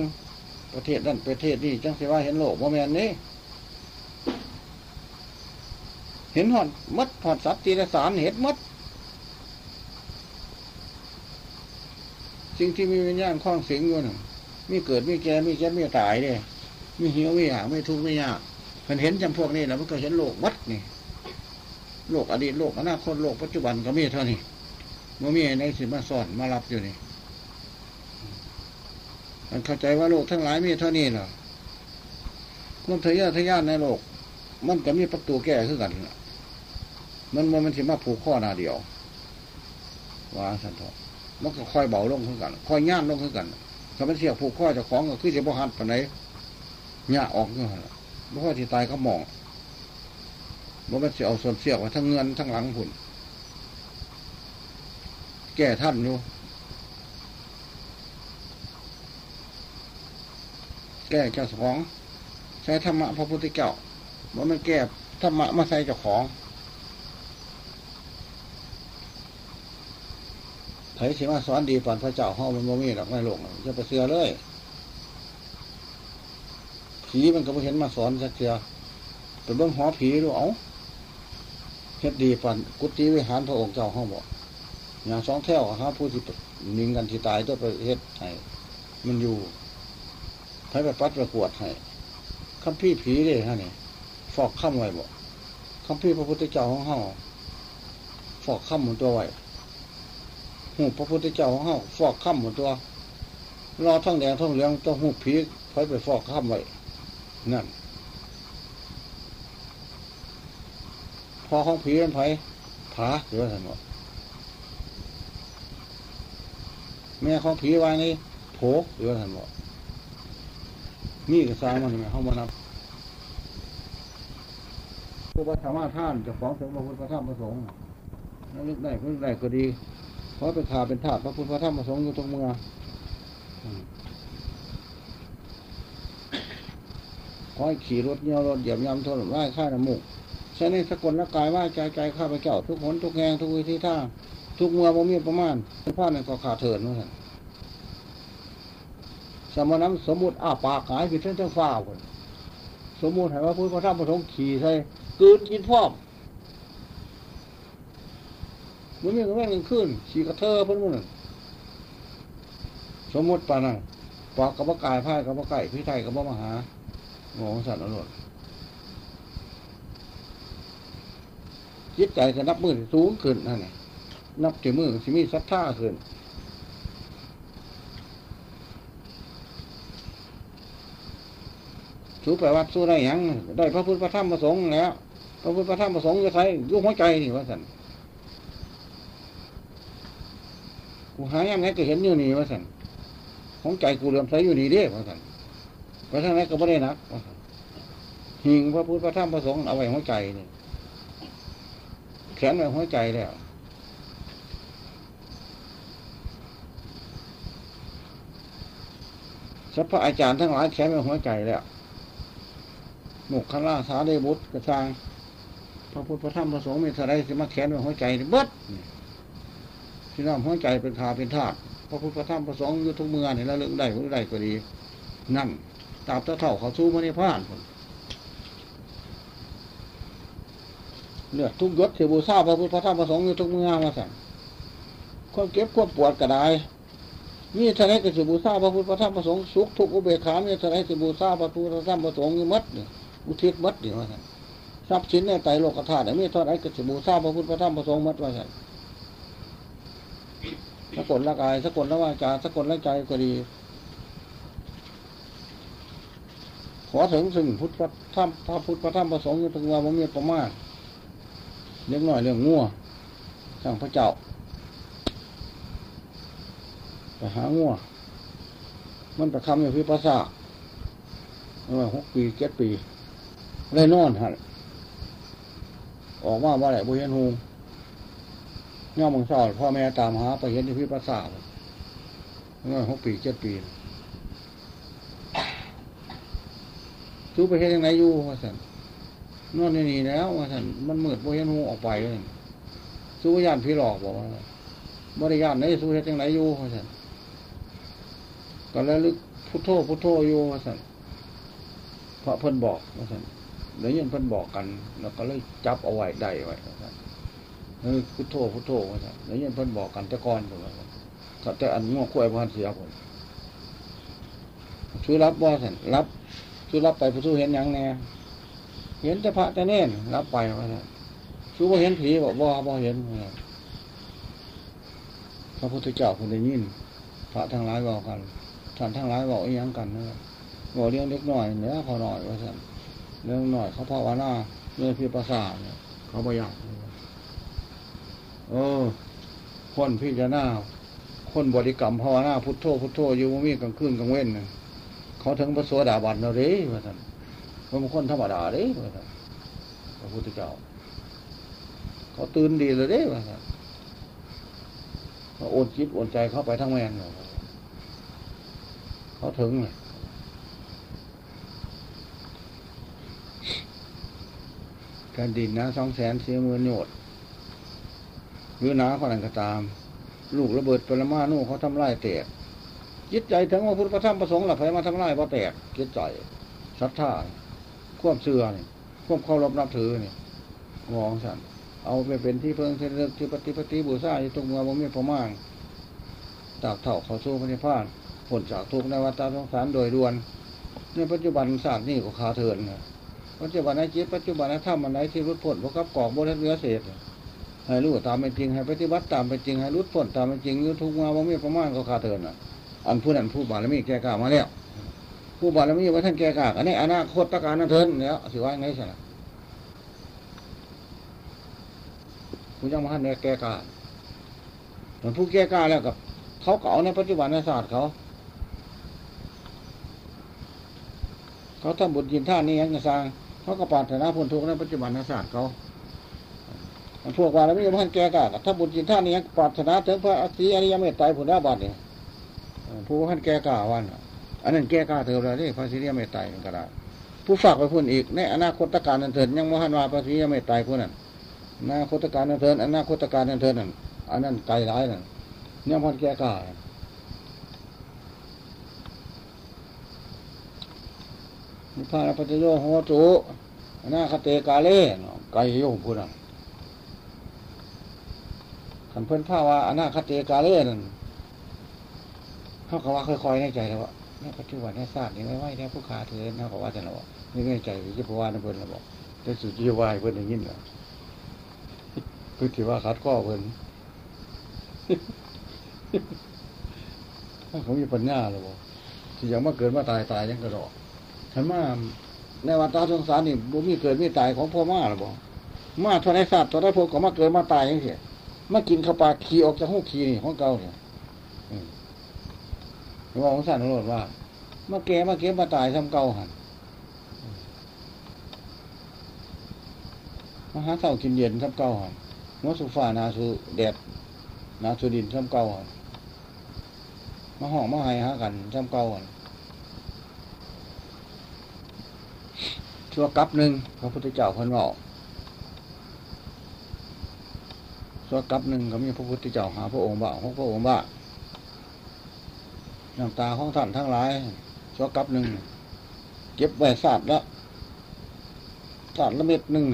ประเทศนั่นประเทศนี่จังสิว่าเห็นโลกโมเมนนี้เห็นหอดมัดหอดสัตว์ตีละสารเห็นมัดสิ่งที่มีวิญญาณคล้องสิงอยู่น่ะมีเกิดมีแก่มีแก่มีตายเลยมีหิวมีหาไม่ทุกข์ไม่ยากมันเห็นจำพวกนี้แล้วมันก็เห็นโลกวัดนี่ โลกอดีตโลกอนาคตโลกปัจจุบันก็มีเท่านี้มันมีในสิมาสอนมารับอยู่นี่มันเข้าใจว่าโลกทั้งหลายมีเท่านี้เหรอความทะเยอทะยานในโลก มันก็มีประตูแก้ขึ้นกันมันมันมันสิมาผูกข้อหนาเดียวว่าสันทอมันก็ค่อยเบาลงขึ้นกันค่อยย่านลงขึ้นกันถ้ามันเสียผูกข้อจะของก็คือจะบ่หัดปานไหนหญ้าออกเงี้ยล่ะบ่ว่าที่ตายเขามอง บ่มันสิเอาส่วนเสียกไว้ทั้งเงินทั้งหลังผุนแก่ท่านอยู่ แก้เจ้าของ ใช้ธรรมะพระพุทธเจ้าว่ามันแก้ธรรมะมาใส่เจ้าของไผสิมาสอนดีปานพระเจ้าห้องมันโมมีหรอกไม่หลงจะไปเสือเลยผีมันก็ไม่เห็นมาสอนสักเสือไปเบื้องหอผีดูเอา เฮ็ดดีปานกุฏิวิหารพระองค์เจ้าห้องบอกอย่างสองแถวฮะผู้ที่นิงกันที่ตายตัวไปเฮ็ดให้มันอยู่ไผไปปัดประกวดให้คำพี่ผีเลยฮะนี่ฟอกข้ามไว้บอกคำพี่พระพุทธเจ้าของเฮาฟอกข้ามหมดตัวไว้หูพระพุทธเจ้าของเฮาฟอกข้ามหมดตัวรอท่องแดงท่องเหลืองต้องหูผีไฟไปฟอกข้ามไว้นั่น พอของผีนั้นไผผาหรือว่าสันวะแม่ของผีวางนี่โผหรือว่าสันวะมีกระซามันทำไมเข้ามานับผู้ประธรรมท่านจะฟ้าของถึงพระพุทธพระธรรมพระสงฆ์นั่นลึกได้เพิ่งได้ก็ดี เพราะเป็นขาเป็นถาดพระพุทธพระธรรมพระสงฆ์อยู่ตรงเมืองอืมขอให้ขี่รถเงี้ยวรถเหยียบยำทนไล่ข้าน้ำมูก ใช้ในสกุลร่างกายว่าใจใจข้าพเจ้าทุกหนทุกแห่งทุกวิธีท่าทุกเมื่อบ่มีประมาณเป็นพ่อในก็ขาดเถินนู่นสมน้ำสมมุติอ้าปากหายผิดเส้นเจ้าฟ้าคนสมมุติให้ว่าพุทธพระธรรมพระสงฆ์ขี่ใส่กืนกินพร้อมมันมีกระแม่งขึ้นขี่กระเทอเพิ่นมุ่นสมมติปานังปอกกระบะกายพ่ายกระบะไก่พี่ไทยกระบะมหาหงองสัตว์อรรถ จิตใจจะนับมือสูงขึ้นนั่นไงนับที่มือสิมีศรัทธาขึ้นสู้ไปวัดสู้ได้ยังได้พระพุทธพระธรรมพระสงฆ์แล้ว พระพุทธพระธรรมพระสงฆ์จะใช้ยุ่งหัวใจนี่ว่าสันกูหายังไงก็เห็นอยู่นี่ว่าสันของใจกูเลื่มใสอยู่นี่เด้ว่าสันไปทางไหนก็ไม่ได้นักหิงพระพุทธพระธรรมพระสงฆ์เอาไว้หัวใจนี่ แขนไว้หัวใจแล้วสัพพะอาจารย์ทั้งหลายแขนไว้หัวใจแล้วหมกขล่าสาเดบุตรกระชางพระพุทธพระธรรมพระสงฆ์มีเท่าไรสิมาแขนไว้หัวใจเบิดนี่ที่น้ำหัวใจเป็นขาเป็นธาตุพระพุทธพระธรรมพระสงฆ์อยู่ทุกเมืองนี่แล้วเรื่องใดเรื่องใดก็ดี นั่นตาบเท่าเท่าเขาสู้มาในพานพุ่น เลือดทุกยศเทบูซาพระพุทธพระธรรมพระสงฆ์อยู่ทุกเมืองมาสั่งความเก็บความปวดกระไดมีเท่าไรก็สิบูซาพระพุทธพระธรรมพระสงฆ์สุขทุกข์อุเบกขามีเท่าไรสิบูซาพระพุทธพระธรรมพระสงฆ์อยู่มัดเนี่ยอุทิศมัดเดี๋ยว่าสั่งทรัพย์สินในไตโลกธาตุมีเท่าไรก็สิบูซาพระพุทธพระธรรมพระสงฆ์มัดว่าสั่งสกดลละกายสกดลละวาจาสกดลละใจก็ดีขอถึงสิ่งพุทธพระธรรมพระพุทธพระธรรมพระสงฆ์อยู่ถึงว่ามันมีประมาณ เล็กน้อยเรื่องงัวสั่งพระเจ้าไปหางัวมันประคำอยู่พิปัสสะเมื่อหกปีเจ็ดปีเลยนอนฮะออกมาว่าไหนบุเห็นหงย่อมึงสอนพ่อแม่ตามหาไปเห็นที่พิปัสสาเมื่อหกปีเจ็ดปีซูไปเห็นยังไงอยู่ว่าสัน นอนในนี่แล้วว่าสันมันมืดโบเห็นหูออกไปเลยสู้ยานพี่หลอกบอกว่าบริยานไหนสู้เห็นยังไงอยู่ว่าสันก็แล้วลึกพุทโธพุทโธอยู่ว่าสันเพราะเพิ่นบอกว่าสันเดี๋ยวยันเพิ่นบอกกัน แล้วก็เลยจับเอาไว้ได้ไว้ว่าสันเฮ้ยพุทโธพุทโธว่าสันแล้วยันเพิ่นบอกกันแต่ก่อนผมว่าก็แต่อันง้อคุ้ยพันเสียผมช่วยรับบ่าสันรับช่วยรับไปผู้สู้เห็นยังแน่ เห็นแต่พระแต่เน่นรับไปว่าสันช่วยบ่เห็นผีบอกบ่าบ่เห็นพระพุทธเจ้าคนได้ยินพระทั้งหลายบอกกันท่านทั้งหลายบอกอีหยังกันนะบอกเรื่องเล็กหน้อยเนื้อพอหน่อยว่าสันเรื่องหน่อยเขาภาวนาเรื่องพิปัสสาเนี่ยเขาบ่อยากเออ คนพิจารณาคคนบริกรรมภาวนาพุทโธพุทโธอยู่มีกลางคืนกลางเว้นเขาถึงพระโสดาบันเราเด้ว่าท่น เขาเป็นคนธรรมดาเด้ว่าท่านพระพุทธเจ้า เขาตื่นดีเลยเด้ว่าท่านเขาโอนจิตโอนใจเข้าไปทั้งแมนเขาถึงเลยการดินนะสองแสนเสียมือโยดหรือหนาคนนั้นก็ตาม ลูกระเบิดปรมาณูเขาทำลายแตกจิตใจถึงว่าพุทธพระธรรมประสงค์หลับไปมาทำลายว่าแตกจิตใจศรัทธา ควบเสื่อนี่ควบเคารพนับถือนี่มองสันเอาไปเป็นที่เพิ่งที่เลือกที่ปฏิปฏิบูชาอยู่ตรงเมืองบ่มีประมาณตากเถ่าเขาสู้พระนิพพานผลจากทุกในวัฏสงสารโดยด่วนในปัจจุบันศาสตร์นี่ก็คาเทินปัจจุบันในจิตปัจจุบันในธรรมอันไหนที่รุดพ้นพวกกับกอกบนเนื้อเศษให้รู้ตามเป็นจริงให้ปฏิบัติตามเป็นจริงให้รุดพ้นตามเป็นจริงอยุทุกมาว่มีประมาณก็คาเทินอะอันผู้นั้นผู้บารมีแก่กล้ามาแล้ว ผู้บารมีว่าท่านแก่กล้าอันนี้อนาคตตการนั่นเทินเนี่ยสิว่าไงใช่ไหมผู้ยังมาท่านเนี่ยแก่กล้าส่วนผู้แก่กาแล้วกับ เขาเก่าในปัจจุบันในศาสตร์เขา เขาทำบุญยินท่านนี้ยังจะสร้างเขาก็ปรารถนาพ้นทุกข์ในปัจจุบันในศาสตร์เขาพวกวารมีมันแก่กาถ้าบุญจินท่านนี้ปรารถนาถึงพระอริยอริยเมตไตรผุนบัตเนี่ยผู้ท่านแก่กาวัน อันนั้นแก่กาเถิดเลยพระอริยเมตไตรก็ได้ผู้ฝากไปพูดอีก ในอนาคตการนันเถิดยังมหันวาพระอริยเมตไตรผู้นั้นอนาคตการนันเถิดอนาคตการนันเถิดนั่นอันนั้นไกลร้ายนั่นยังพันแก่กานิพพานปัจจโยโหตุอนาคเตกาเล่ไกลโยผู้นั้นขันเพื่อนผ้าว่าอนาคตกาเล่นั่นเขาก็ว่าค่อยๆในใจแล้วว่า นปัจจุบันในศาสตร์นี่ไม่ไหวแน่ผู้ขาเถินเขาก็ว่าจะเราไม่ในใจที่พว่านั่นเพิ่นเราบอกแต่สุดที่วายเพิ่นได้ยินแล้วเพิ่นถือว่าคัดข้อเพิ่นถ้าเขามีปัญญาหรอบอกที่ยังมาเกิดมาตายตายยังกระดอกฉันมาในวันตาสงสารนี่บ่มีเกิดมีตายของพ่อมาหรอบอกมาทนในศาสตร์ตอนได้พวกก็มาเกิดมาตายยังเสียมากินข้าวปลาขี่ออกจากห้องขี่นี่ของเก่าเนี่ย หลวงพ่อของสันนรดว่ามาแก่มาเก็บมาตายซ้ำเก่าหันมาหาเช้ากินเย็นซ้ำเก่าหันมาสุฟ้านาสุแดดนาสุดินซ้ำเก่าหันมาห้องมาไห้หากันซ้ำเก่าหันชั่วกับหนึ่งพระพุทธเจ้าพิ่นบอกสักกับหนึ่งก็มีพระพุทธเจ้าหาพระองค์บ้าของพระองค์บ้า น้ำตาของท่านทั้งหลายสักกับหนึ่งเก็บไว้ศาสตร์ละศาสตร์ละเม็ดหนึ่ง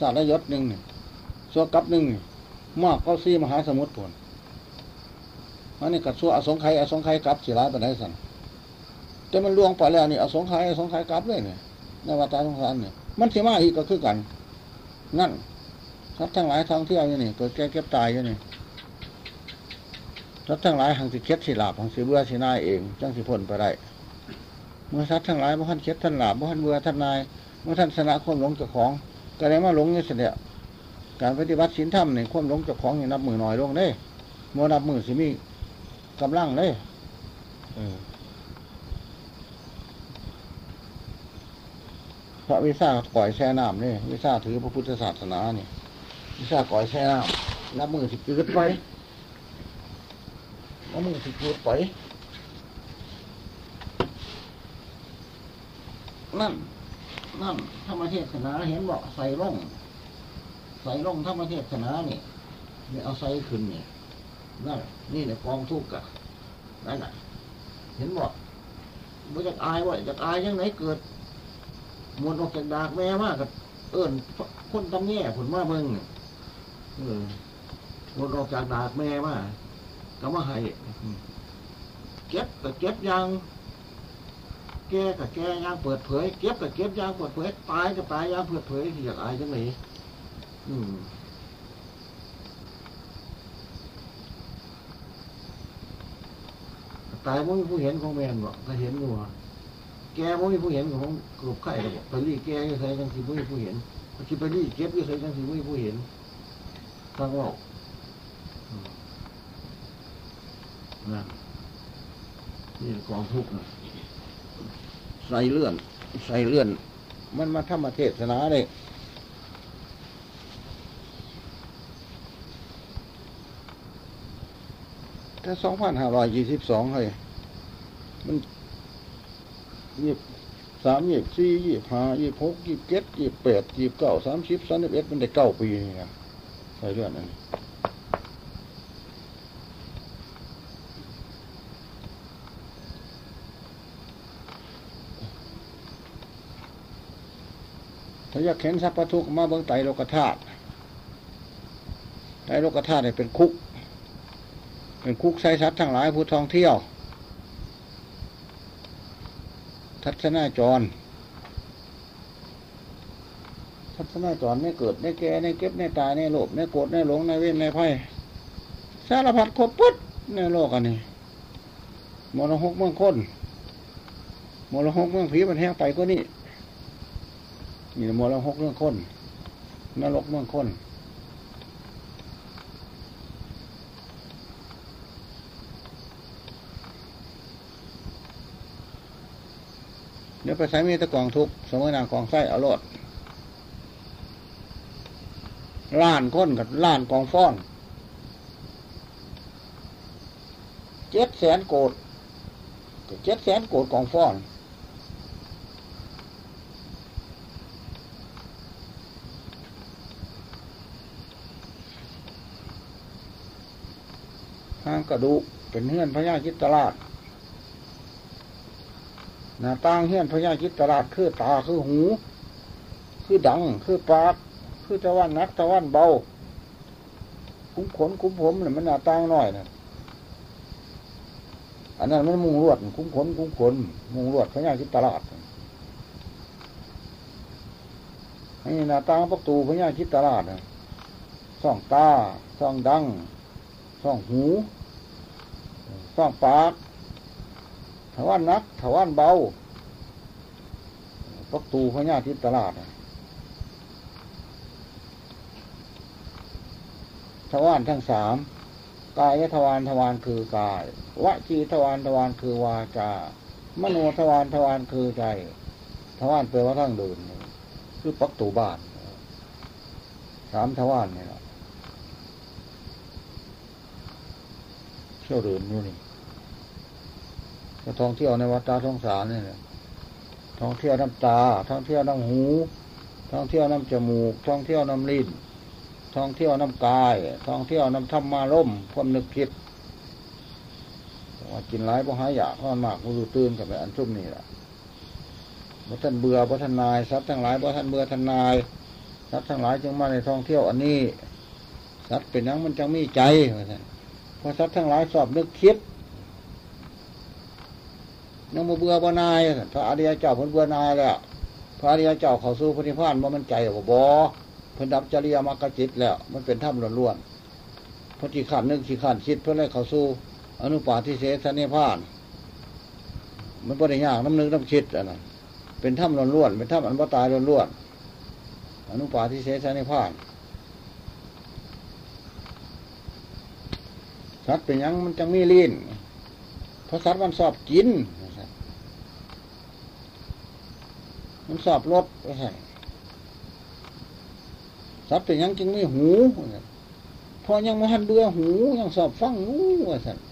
ศาสตร์ละยศหนึ่งสักกับหนึ่งมากก็ซีมหาสมุทรผลอันนี้กัดซัวอสงไขยอสงไขยกับสีร้ายไปไหนสันแต่มันล่วงไปแล้วนี่อสงไขยอสงไขยกับเลยเนี่ยในวัฏสงสารเนี่ยมันสีมาอีกก็คือกัน นั่นสัตว์ทั้งหลายท่องเที่ยวอยู่นี่เกิดแก่เก็บตายอยู่นี่ สัตว์ทั้งหลายหังสิเคล็ดสิหลาบหังสิเบื่อสินายเองจังสิพ้นไปได้เมื่อสัตว์ทั้งหลายเมื่อท่านเคล็ดท่านหลาบเมื่อท่านเบื่อท่านนายเมื่อท่านชนะความหลงเจ้าของก็ได้มาหลงนี่เสียการปฏิบัติศีลธรรมเนี่ยความหลงเจ้าของนี่นับมือหน่อยลงได้เมื่อนับมือสิมีกำลังได้พระวิสาก่อยแช่น้ำนี่วิสาถือพระพุทธศาสนาเนี่ยวิสาก่อยแช่น้ำนับมือสิเกิดไป นับมือสิเกิดไปนั่น นั่นธรรมเทศนาเห็นบอกใส่ร่อง ใส่ร่องธรรมเทศนานี่นี่เอาใส่ขึ้นนี่นั่นนี่เนี่ยกองทุกข์กะนั่นน่ะ เห็นบอกว่าจะอายว่าจะอายยังไงเกิดมวนออกจากดากแม่มากกับเอิญคนตำแย่ผลมามืองเออมวนออกจากดากแม่มาก มาให้เก็บกับเก็บยางแก่กับแก่ยางเปิดเผย เก็บกับเก็บยางเปิดเผยตายกับตายยางเปิดเผยที่อยากอายจังไหนอืมตายไม่มีผู้เห็นของแมนบอกก็เห็นอยู่แกไม่มีผู้เห็นของกลุ่มไข่ระบอกไปรีแกยังไงจังสิไม่มีผู้เห็นคิดไปรีเก็บยังไงจังสิไม่มีผู้เห็นฟังว่า นะนี่กองทุกข์นะใส่เลื่อน ใส่เลื่อน มันมาทำมาเทศนาเลยถ้าสองพันห้าร้อยยี่สิบสองเลยมันยี่สามยี่สี่ยี่ห้ายี่หกยี่เจ็ดยี่แปดยี่เก้าสามสิบสามสิบเอ็ดมันได้เก้าปีนี่นะใส่เลื่อนนั่น ถ้าอยากเห็นสัพพทุกข์มาเบื้องไตโลกธาตุไตโลกธาตุเนี่ยเป็นคุก เป็นคุกใช้สัตว์ทั้งหลายผู้ท่องเที่ยว ทัศนาจร ทัศนาจรไม่เกิดไม่แก่ไม่เก็บไม่ตายไม่โลภไม่โกรธไม่หลงไม่เว้นไม่ไพ่สารพัดครบปุ๊ดในโลกอันนี้มรหกเมืองคนมรหกเมืองผีมันแห้งไปก็นี่ นี่มรหกเมืองคนนรกเมืองคนเดี๋ยวไปใช้มีตะกองทุกสมัยนางกองไส้เอารดล้านค้นกับล้านกองฟ้อนเจ็ดแสนโกดเจ็ดแสนโกดกองฟ้อน ห้าง กระดูกเป็นเฮือนพญาจิตตลาดหน้าต่างเฮียนพญาจิตตลาดคือตาคือหู คือดัง คือปาก คือตะวันนักตะวันเบา คุ้มขนคุ้มผมเนี่ยมันหน้าต่างน้อยนะอันนั้นมันมุงลวด คุ้มขนคุ้มขนมุงลวดพญาจิตตลาดนี่หน้าต่างประตูพญาจิตตลาดส่องตาส่องดังส่องหู ส่องปากถาวันนักถาวันเบาประตูพญาทิตลาดทวารทั้งสามกายทวารทวารคือกายวจีทวารทวารคือวาจามโนทวารทวารคือใจทวารแปลว่าทั้งเดินคือประตูบ้านสามทวารเนี่ยเที่ยวเดินอยู่นี่ ก็ท่องเที่ยวในวัดตาท่องสารนี่แหละท่องเที่ยวน้ำตา ท่องเที่ยวน้ำหู ท่องเที่ยวน้ำจมูก ท่องเที่ยวน้ำลิ้น ท่องเที่ยวน้ำกาย ท่องเที่ยวน้ำธรรมาร่มความนึกคิดว่ากินร้ายเพราะหายอยากพราะมากมันดูตื่นกับไปอันชุ่มนี่แหละพระท่านเบื่อพระท่านนายทรัพย์ทั้งหลายพระท่านเบื่อท่านนายทรัพย์ทั้งหลายจึงมาในท่องเที่ยวอันนี้ทรัพย์เป็นยังมันจังมีใจเพราะทรัพย์ทั้งหลายสอบนึกคิด ยังมาเบื่อบ่นายพระอริยเจ้าพิ่นเบื่อนายแล้วพระอริยเจ้าเขาสู้พระนิพพานว่ามันใจบ่บ่เพิ่นดับจริยมรรคจิตแล้ว มันเป็นธรรมล้วนๆพระจิขันนึกจิขันคิดเพื่อให้เขาสู้อนุปาทิเสสนิพพาน มันบ่ได้ยากน้ำนึกน้ำคิดอะนะเป็นธรรมล้วนๆเป็นธรรมอันบ่ตายล้วนๆอนุปาทิเสสนิพพานสัตว์เป็นยังมันจังมีลิ้นเพราะสัตว์มันสอบกิน มันสอบรสไม่ใช่สัตว์เป็นยังจึงไม่หูพอยังไม่หันเบื่อหูยังสอบฟังหูว่าสัตว์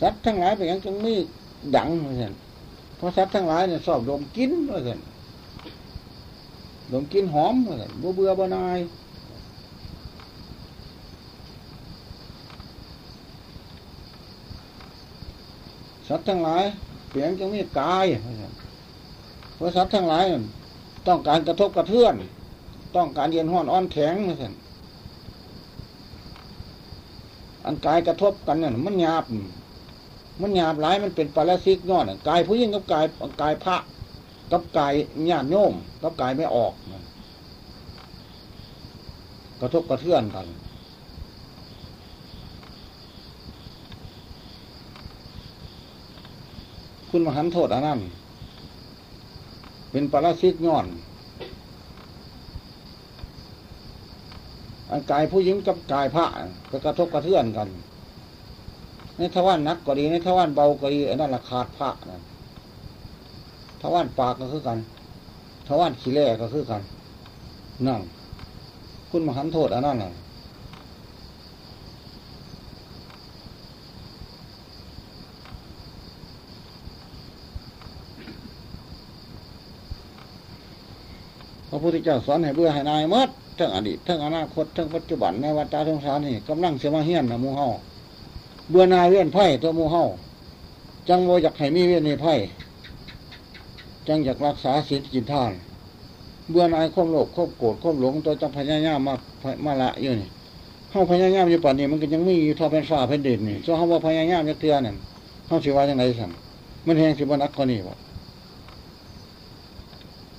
สัตว์ทั้งหลายเป็นยังจึงไม่ดังว่าสัตว์เพราะสัตว์ทั้งหลายเนี่ยสอบดมกินว่าสัตว์ดมกินหอมว่าสัตว์เบื่อบ่นายสัตว์ทั้งหลาย เปลี่ยนจึงมีกายเพราะสัตว์ทั้งหลายต้องการกระทบกระเทือน ต้องการเย็นห้อนอ่อนแข็งนะท่านอันกายกระทบกันเนี่ยมันหยาบ มันหยาบหลายมันเป็นปราซิกยอดกายผู้ยิ่งกับกายกายพระกับกายญาติโยมกับกายไม่ออก กระทบกระเทือนกัน คุณมหันโทษอันนั้น เป็นปราชิกย้อน อันกายผู้หญิงกับกายพระไปกระทบกระเทือนกัน ในทวารนักก็ดี ในทวารเบาก็ดีอันนั้นราขาดพระนะทวารปากก็คือกันทวารขี้แร่ก็คือกัน นั่นคุณมหันโทษอันนั้นนะ พระพุทธเจ้าสอนให้เบื่อให้นายหมดทั้งอดีตทั้งอนาคตทั้งปัจจุบันในวัฏฏะสงสารนี่กำลังเสมาเฮียนนะมูเฮาเบื่อนายเวียนไพ่ตัวมูเฮาจังโมอยากให้มีเวียนในไพ่จังอยากรักษาศีลกินทาน เบื่อนายควบโลภควบโกรธควบหลงตัวจังพญายามมามาละอยู่นี่เฮาพญายามอยู่ป่านนี้มันก็ยังมีอยู่ทอเป็นฟ้าเป็นดินนี่ส่วนเฮาว่าพญายามจะเตือนนั่นเฮาสิว่าจังไดสั่นมันแหงสิบนักกว่านี้บ่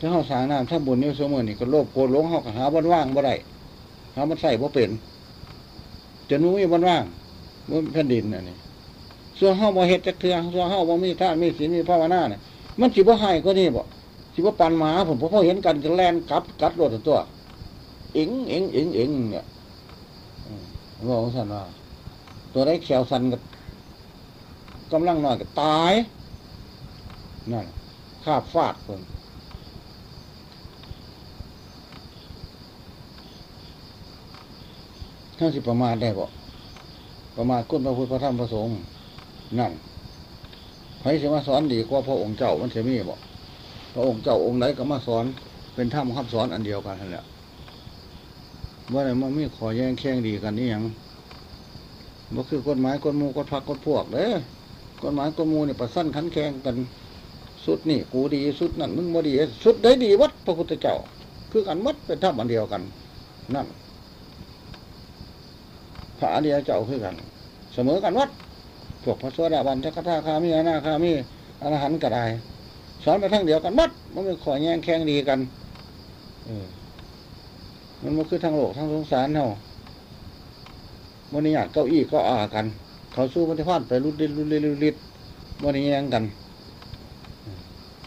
ถ้าเขาสางน้ำถ้าบุญนิ้วเสมอนี่ก็โลภโกรธหลงเขาหาบนว่างบ่ได้หามันใส่บ่เป็นจนมุ้ยบนว่างมันแผ่นดินน่ะนี่ส่วนเฮาบ่เฮ็ดจักเทื่อส่วนเฮาบ่มีท่านมีศีลมีภาวนาเนี่ยมันสิบ่ให้ก็นี่บ่สิบ่ปันหมาผมพอเห็นกันจะแล่นกลับกัดรถตัวเอ็งเอ็งเอ็งเอ็งเนี่ยอืมบอกว่าซั่นว่า ตัวได้แขวสันก็กำลังน้อยก็ตายนั่นคาบฟาดคน ท่านสิประมาทได้บ่ประมาทคุณพระพุทธพระธรรมพระสงฆ์นั่นใครจะมาสอนดีกว่าพระองค์เจ้ามันจะมีบ่พระองค์เจ้าองค์ไหนก็มาสอนเป็นธรรมคำสอนอันเดียวกันนั่นแหละว่าอะไรมันมีขอแย่งแข่งดีกันนี่ยังบ่คือกฎหมายกฎมูกฎพักกฎพวกเด้อกฎหมายกฎมูเนี่ยประสั้นขันแข่งกัน สุดนี่กูดีสุดนั่นมึงบ่ดี สุดได้ดีวัดพระพุทธเจ้า คือกันมัดเป็นธรรมอันเดียวกัน นั่น พระอริยเจ้าคือกัน เสมอกันวัดพวกพระสวดาบันจักรทาคามีอนาคามีอรหันต์ก็ได้สอนไปทั้งเดียวกันมัดมันเป็นขอแย่งแข่งดีกันมันมันคือทางโลกทางสงสารเนาะมันนี่อยากเก้าอี้ก็อากัน เขาสู้มันที่พานไปรุดดิดรุดดิดรุดดิดมันนี่แย่งกัน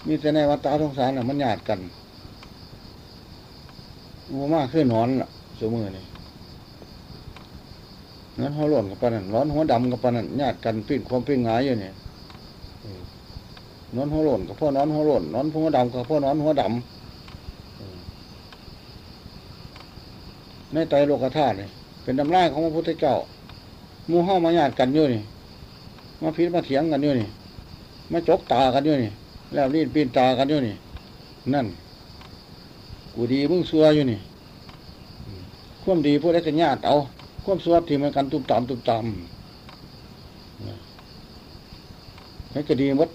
มีแต่ในวัฏฏะสงสารน่ะมันหยาดกันมันมากขึ้นนอนล่ะสมือนี่ นั้นหัวหล่นกับปานนั้นร้อนหัวดำกับปานนั้นญาติกันปิ้นความปิ้นหงายอยู่เนี่ยเออนอนหัวหล่นกับพ่อนอนหัวหล่นนอนหัวดำกับพ่อนอนหัวดำเออในไตรโลกธาตุนี่เป็นดำรายของพระพุทธเจ้าหมู่ห้ามาญาติกันอยู่นี่มาพิษมาเถียงกันอยู่นี่มาจกตากันอยู่นี่ แล้วรีนปีนตากันอยู่นี่ นั่น กูดีมึงซัวอยู่นี่อืมความดีพวกได้กันญาติเอา ความสวดที่มันกันตุมตามตุมตามให้ก็ดีหมัด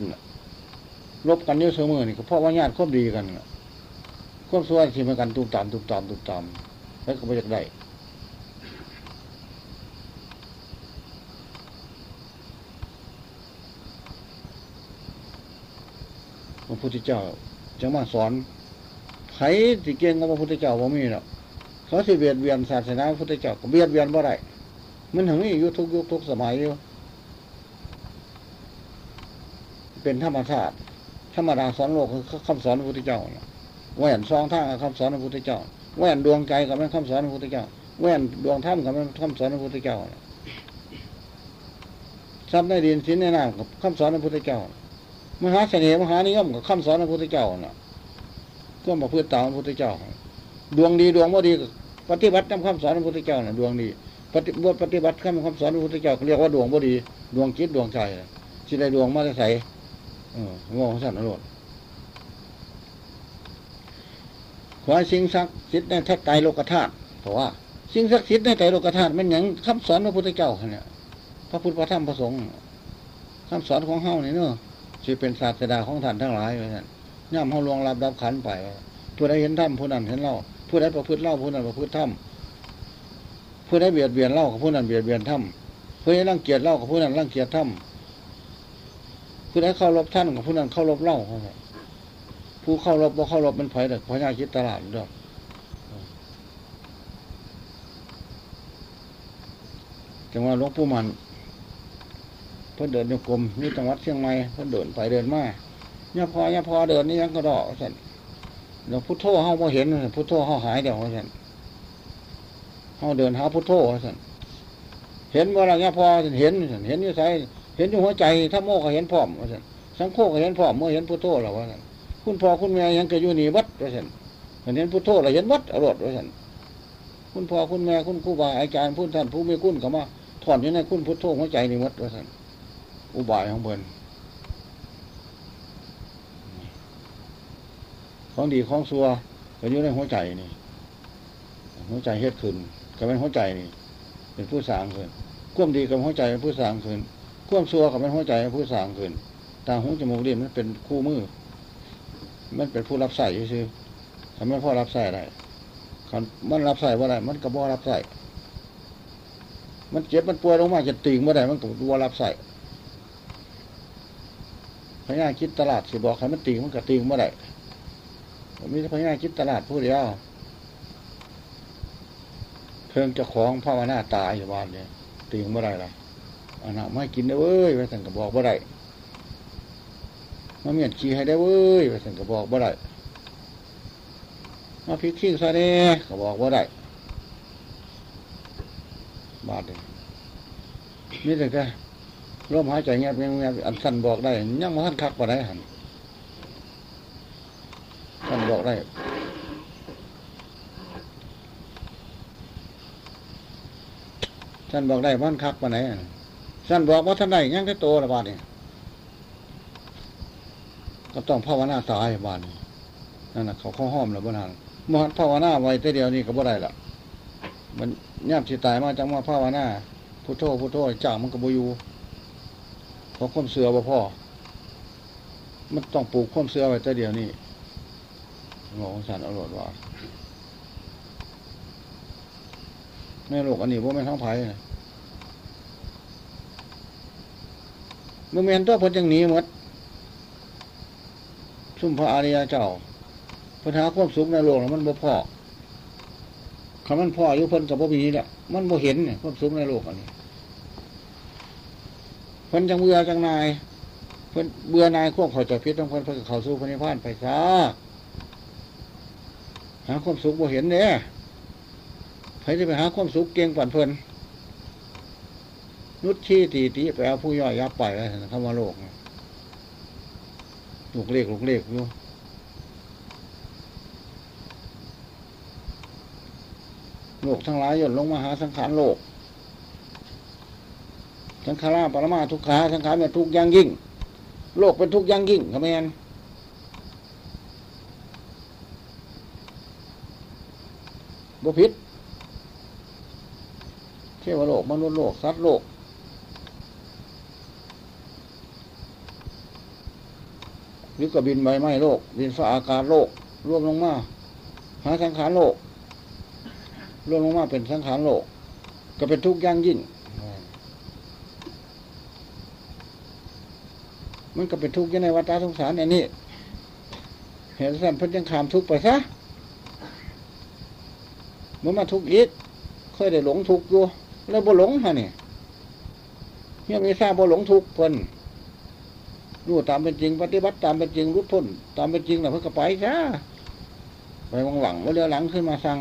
ลบกันเยอะเสมอนี่ก็เพราะว่าญาติความดีกันความสวดที่มันกันตุมตามตุมตามตุมตามแล้วก็ไม่อยากได้พระพุทธเจ้าจะมาสอนใครที่เก่งกับพระพุทธเจ้าว่ามีหรอก เขาสิเบียดเบียนศาสนาพระพุทธเจ้าก็เบียดเบียนบ่ได้มันถึงมียู่ทุกยุคทุกสมัยอยู่เป็นธรรมชาติธรรมดาสอนโลกคือคำสอนพระพุทธเจ้าน่ะแหวนซองท่างกับคำสอนพระพุทธเจ้าแหวนดวงใจกับแม่นคำสอนพระพุทธเจ้าแหวนดวงถ้ำกับแม่นคำสอนพระพุทธเจ้าทรัพย์ในดินสินในน้ำกับคำสอนพระพุทธเจ้ามหาเสน่ห์มหานิยมกับคำสอนพระพุทธเจ้าน่ะก็มาเพื่อตามพระพุทธเจ้า ดวงดีดวงไม่ดี ปฏิบัติตามคำสอนของพระพุทธเจ้าน่ะดวงดีปฏิบัติปฏิบัติคำคำสอนของพระพุทธเจ้าเขาเรียกว่าดวงบ่ดี ดวงคิดดวงใจสิได้ดวงมาจะใส่เออมองสันนรกขอให้สิ่งศักดิ์สิทธิ์ในทัศไตโลกธาตุเพราะว่า สิ่งศักดิ์สิทธิ์ในไตรโลกธาตุมันอย่างคำสอนพระพุทธเจ้าเนี่ยพระพุทธพระธรรมพระสงฆ์คำสอนของเฮาเนี่ยเนอะสิเป็นศาสดาของท่านทั้งหลายไว้ท่านย่ำเฮาลวงรับรับขันไป ผู้ใดเห็นธรรมผู้นั้นเห็นเล่า ผู้ใดประพฤติเล่าผู้นั้นประพฤติธรรมผู้ใดเบียดเบียนเล่ากับผู้นั้นเบียดเบียนธรรมผู้ใดรังเกียจเล่ากับผู้นั้นรังเกียจธรรมผู้ใดเข้ารบท่านกับผู้นั้นเข้ารบเล่าผู้เข้ารบบ่เข้ารบมันไผ่เด็กพญาคิดตลาดด้วยจังหวัดหลวงปู่มันเพิ่นเดินโยกลมนี่จังหวัดเชียงใหม่เพิ่นเดินไปเดินมาเนี่ยพอเนี่ยพอเดินนี่ยังกระดอกสั่น เราพุทโธเฮาบ่เห็นพุทโธเฮาหายเดี๋ยวว่าฉันเขาเดินหาพุทโธสันเห็นว่าอะไรเงี้ยพอสันเห็นสันเห็นอยู่ใสเห็นอยู่หัวใจ ถ้าโมก็เห็นพร้อมว่าสันสังโฆก็เห็นพร้อมเมื่อเห็นพุทโธแล้วว่าสันคุณพ่อคุณแม่ยังเกิดอยู่นี่วัดว่าสันเห็นพุทโธแล้วเห็นวัดอรรถว่าสันคุณพ่อคุณแม่คุณครูบาอาจารย์ผู้ท่านผู้มีคุณก็มาถอนอยู่ในคุณพุทโธหัวใจนี่วัดว่าสันอุบายของเพิ่น ของดีของซัวก็อยู่ในหัวใจนี่หัวใจเฮ็ดขึ้นก็เป็นหัวใจนี่ เป็นผู้สร้างขึ้นความดีกับหัวใจเป็นผู้สร้างขึ้นความซัวกับเป็นหัวใจเป็นผู้สร้างขึ้นตาหูจมูกลิ้นมันเป็นคู่มือ มันเป็นผู้รับใส่ซื่อทำให้พ่อรับใส่ได้คันมันรับใส่ว่าไรมันกระบอกรับใส่มันเจ็บมันป่วยลงมาจะติงเมื่อใดมันก็บ่รับใส่พญาคิดตลาดสิบอกใครมันติงมันก็ติงเมื่อใด ผมมีพญาคิดตลาดผู้เดียวเพิ่งจะของภาวนาตายอยู่บ้านเนี่ยติงเมื่อไรล่ะอันนั้นไม่กินได้เว้ยไปสั่งกระบอกเมื่อไรมาเมียนขี้ให้ได้เว้ยไปสั่งกระบอกเมื่อไรมาพริกขี้ซะเนี่กระบอกเมื่อไรบาดเลยนี่แต่ก็ร่มหายใจเงียบเงียบอันสั้นบอกได้ยังมาท่านคักกว่าได้หันสั้น บอกได้ท่านบอกได้บ้านคักปานไหนอะท่านบอกว่าท่านได้ยังได้โตละบาดนี่ยก็ต้องภาวนาตายบาดนี่นั่นน่ะเขาเข้าห้อมแล้วบ้านมหันภาวนาไว้แต่เดียวนี่ก็บ่ได้ละมันย่ำสิตายมาจังว่าภาวนาพุทโธพุทโธจ้างมันก็บ่อยู่เพราะความเสือบ่พ่อมันต้องปลูกความเสือไว้แต่เดียวนี่ หลวงสันเอาหลดว่าในโลกอันนี้ว่าไม่นทั้งไผ่นะเมื่อเมนตัวเพ้นจังหนี้หมดซุ่มพระอริยเจ้าปัญหาความสุขในโลกมันบ่พอคำมันพ่ออยู่เพิ่นกับบ่มีแหละมันบ่เห็นเนี่ยความสุขในโลกอันนี้เพิ่นจังเบื่อจังนายเพิ่นเบื่อนายควบเขาจะพิษต้องเพิ่นเพิ่นก็เขาสู่พระนิพพานไปซะ หาความสุขบ่เห็นเนี่ยใครจะไปหาความสุขเก่งปั่นเพลินนุชชี้ตีตีไปเอาผู้ย่อยยับไปแล้วคำว่าโลกลูกเลขลูกเลขอยู่โลกทั้งหลายหย่นลงมาหาสังขารโลก สังขาราปรมาทุกขาสังขารเป็นทุกข์อย่างยิ่ง โลกเป็นทุกข์อย่างยิ่งขม บ่ผิดเทวโลกมนุษย์โลก สัตว์โลก หรือก็บินใบไม้โลก บินฟ้าอากาศโลกรวมลงมาหาสังขารโลกรวมลงมาเป็นสังขารโลก ก็เป็นทุกข์ย่างยิ่ง มันก็เป็นทุกข์ยังในวัฏสงสารอันนี้ เห็นสั้นเพิ่นยังขามทุกข์ไปซะ มันมาทุกข์อีกเคยได้หลงทุกข์อยู่แล้วบ่หลงฮะนี่ยังมีทราบบ่หลงทุกข์เพิ่นรู้ตามเป็นจริง ปฏิบัติตามเป็นจริงรู้พ้นตามเป็นจริงแล้วเพิ่นก็ไปซะไปวังหลังว่าเรือหลังขึ้นมาสั่ง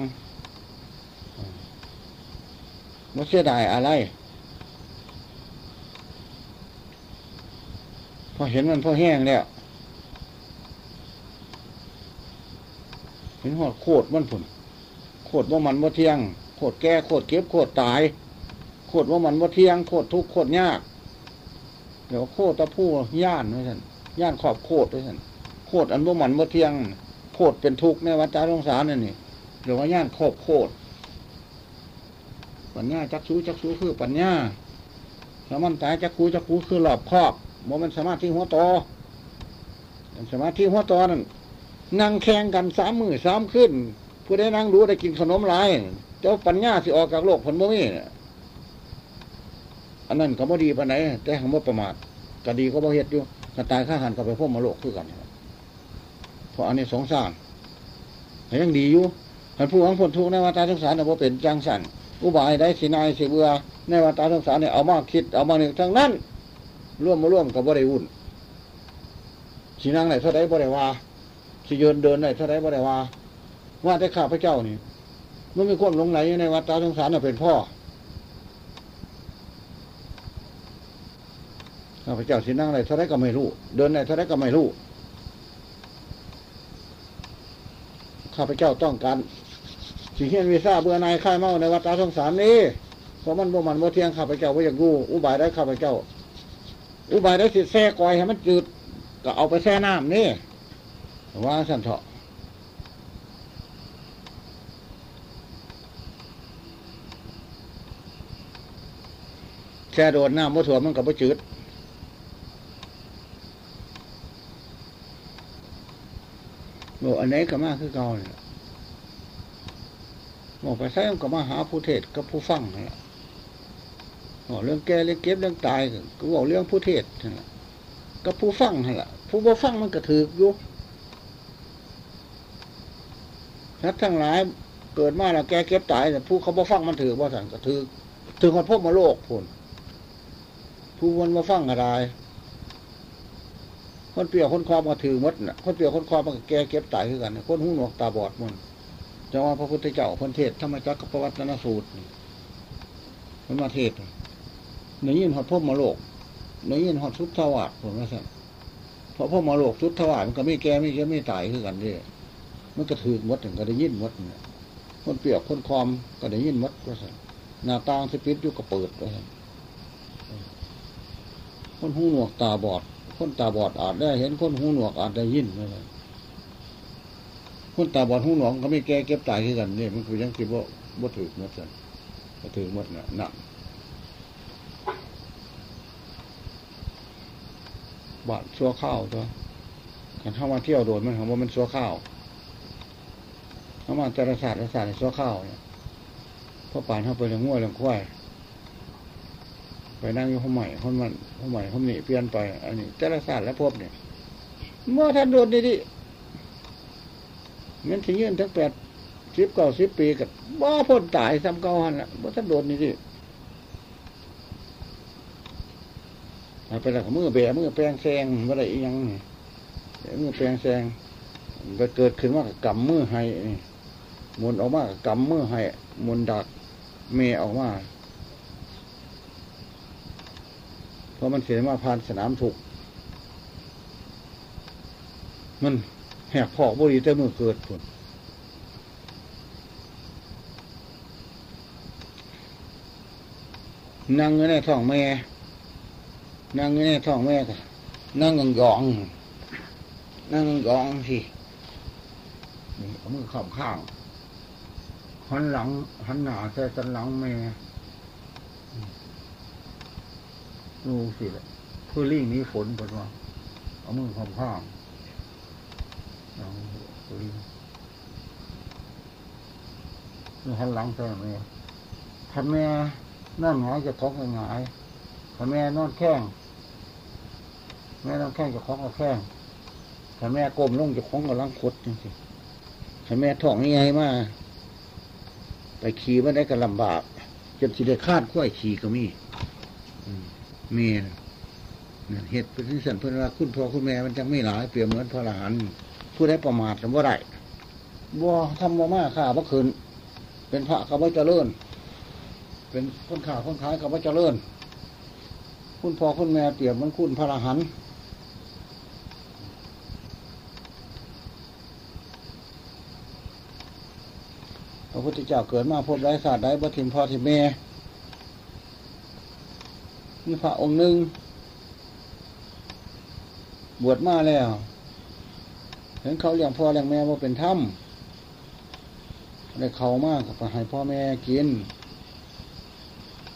มันเสียดายอะไรพอเห็นมันพอแห้งแล้วเห็นหอดโคตรมันผุน โคตรว่ามันว่าเที่ยง โคตรแก่โคตรเก็บโคตรตาย โคตรว่ามันว่าเที่ยง โคตรทุกข์โคตรยาก เดี๋ยวโคตรตะผู้ย่านด้วยท่านย่านขอบโคตรด้วยท่านโคตรอันว่ามันว่าเที่ยง โคตรเป็นทุกข์ในวัฏจักรสงสารนี่นี่หรือว่าย่านขอบโคตรปัญญาจักชูจักชูคือปัญญาสามัญตายจักคูจักคูคือหลอบครอบโมมันสมาธิหัวโตสมาธิหัวโตนั่นนั่งแข่งกันสามมือสามขึ้น ผู้ได้นั่งรู้ได้กินขนมลายเจ้าปัญญาสิออกจากโลกผลบ่มีอันนั้นก็บ่ดีปานไหนแต่ของบ่ประมาทก็ดีก็บ่เฮ็ดอยู่กันตายข้าหันกับไปพ่อมาโลกคือกันเพราะอันนี้สองสารยังดีอยู่หันผู้หวังผลทุกข์ในวัฏสงสารเนี่ยบ่เป็นจังสันอุบายได้สีนายสีเบื่อในวัฏสงสารเนี่ยเอามาคิดเอามาหนึ่งทั้งนั้นร่วมมาร่วมกับบ่ได้วุ่นสีนางไหนเท่าไรบ่ได้ว่าสีเยินเดินไหนเท่าไรบ่ได้ว่า ว่าแต่ข้าพระเจ้านี่มันมีความหลงไหลในวัฏฏะสงสารน่ะเป็นพ่อข้าพเจ้าสินั่งอะไรเท่าไรก็ไม่รู้ เดินไหนเท่าไรก็ไม่รู้ข้าพเจ้าต้องการสิเฮียนวีซ่าเบื่อนายค่ายเมาในวัฏฏะสงสารนี้เพราะมันบ่มันบ่เที่ยงข้าพเจ้าว่าอยากรู้อุบายได้ข้าพเจ้า อุบายได้สิแท้กอยให้มันจืดก็เอาไปแช่น้ำนี่ว่าสันเถาะ แช่โดนน้ำมะถั่วมันกับมะจืดโอ้อันไหนก็มาคือเก่าเนี่ยบอกไปใช้ก็มาหาผู้เทศกับผู้ฟังเนี่ยบอกเรื่องแก่เรื่องเก็บเรื่องตายก็บอกเรื่องผู้เทศนั่นแหละกับผู้ฟังนั่นแหละผู้บ่ฟังมันก็ถืออยู่นักทั้งหลายเกิดมาแล้วแก่เก็บตายแต่ผู้เขาบ่ฟังมันถือว่าสั่นก็ถือถือคนพบมาโลกพุ่น ผู้มันมาฟังอะไร คนเปียวคนคอมาถือมดน่ะ คนเปียวคนคอมันแก่เก็บตายคือกัน คนหูหนวกตาบอดมันจังว่าพระพุทธเจ้าเพันเทศธรรมจักรประวัตินสูตรมันมาเทศในยินหอดพบมาโลกในยินหอดสุดทวารผมว่าสั่นเพราะพบมาโลกสุดทวารมันก็ไม่แก่ไม่แก่ไม่ตายคือกันเด้มันก็ถือมดถึงก็ได้ยินมดเนี่ยคนเปียกคนคอมก็ได้ยินมดว่าสั่นหน้าต่างสปิดอยู่ก็เปิดว่าสั่น คนหูหนวกตาบอด คนตาบอดอาจได้ เห็นคนหูหนวกอาจได้ยินว่าสั่คนตาบอดหูหนวกก็ไม่แก่เก็บตายคือกันเนี่ยมันคือยังคิดว่าบ่ถือมดสันก็ถือมดน่ะหนักบาทชัวข้าวตัวขันเข้ามาเที่ยวโดนมันของว่ามันชัวข้าวเข้ามาแต่ละศาสตร์ละศาสตร์ชัวข้าวเนี่ยพอป่านเข้าไปเรื่องง่วเรื่องควาย ไปนั่งอยู่ห้องใหม่ห้องมันห้องใหม่ห้องนี้เปลี่ยนไป อันนี้แต่ละศาสตร์และพบเนี่ยเมื่อท่านโดนดีๆมันถึงยืนทั้งแปดสิบเก้าสิบปีกับบ่พ้นตายซ้ำเก่าหันละเมื่อท่านโดนนี่ดิไปแล้วมือเบะมือแปลงแซงว่อะไรยังมือแปลงแซงก็เกิดขึ้นว่ากับกำมือให้มนออกมากับกำมือให้มนดักเมออกมา เพราะมันเสียมาผ่านสนามถูก มันแหกพอกบุรีแต่มือเกิดผลนั่งอยู่ในท้องแม่ นั่งอยู่ในท้องแม่ก็นั่งงยอง นั่งยองสินี่เอามือข้างข้างหันหลังหันหน้าใส่สันหลังแม่ ดูสิละเพื่อลิ่งนี้ฝนปนว่าเอามือข้างข้างเอาเพื่อลิ่งนี่หันหลังใส่แม่ถ้าแม่นั่นหงายจะท้องหงายถ้าแม่นอนแข้งแม่นอนแข้งจะคล้องกับแข้งถ้าแม่ก้มลงจะคล้องกับลังคดจริงๆถ้าแม่ท้องนี่ไงมาไปขี่ไม่ได้ก็ลำบากจนสิได้คาดข้อยขี่ก็มี เมียนเหตุเป็นที่สันเพื่อนว่าคุณพ่อคุณแม่มันจะไม่หลายเปรียบเหมือนพระอรหันผู้ได้ประมาทกันว่าไรบ่ทำบ่มากข่าบ่คืนเป็นพระกับว่าเจริญ เป็นคนข่าคนขายกับว่าเจริญ คุณพ่อคุณแม่เปรียบเหมือนคุณพระอรหันพระพุทธเจ้าเกิดมาพบไร้ศาสตร์ได้บัถิมพ่อทิมแมีพระองค์หนึ่งบวชมาแล้ว เห็นเขาเลี้ยงพ่อเลี้ยงแม่ว่าเป็นถ้ำได้เขามากก็ให้พ่อแม่กิน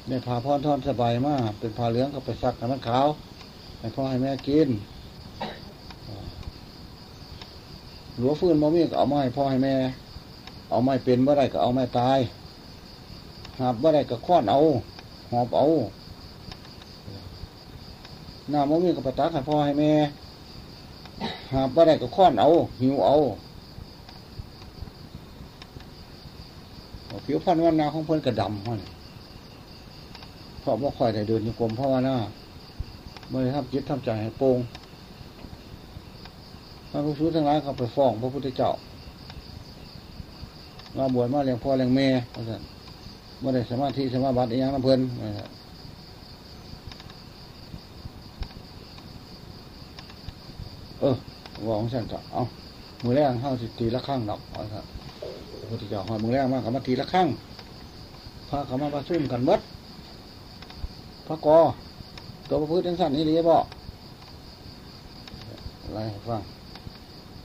ได้พาพ่อทอนสบายมาก เป็นพาเหลืองก็ไปซักให้มันขาวให้พ่อให้แม่กินหลวฟื้นมอมีก็เอาไม้พ่อให้แม่ เอาไม้เป็นเมื่อไรก็เอาไม้ตายหาบเมื่อไรก็ค้อนเอา หอบเอา น้ำมอมีก็ไปตักให้พ่อให้แม่ หาบเมื่อไรก็ค้อนเอา หิวเอาผิวพรรณวันนาของเพิ่อนกระดำมันเพราะว่าคอยแต่เดินอยู่กรมภาะว่านาเมื่อทำจิตทำใจให้โปร่งพระผู้ชูทั้งหลายเขาไปฟ้องพระพุทธเจ้ามาบวชมาเลี้ยงพ่อเลี้ยงแม่ว่าซั่นบ่ได้สมาธิสมาบัติอีหยังนํเพิ่นว่าซั่นเออ วาของฉันก็เอามือแรกเฮาสิตีละครั้งดอกว่าซั่นพระพุทธเจ้าฮอดมือแรกมาก็มาตีละครั้งพาเขามาประชุมกันเบิดพระกอตัวพระพุทธจังสั่นนี่ดีบ่อะไรฟัง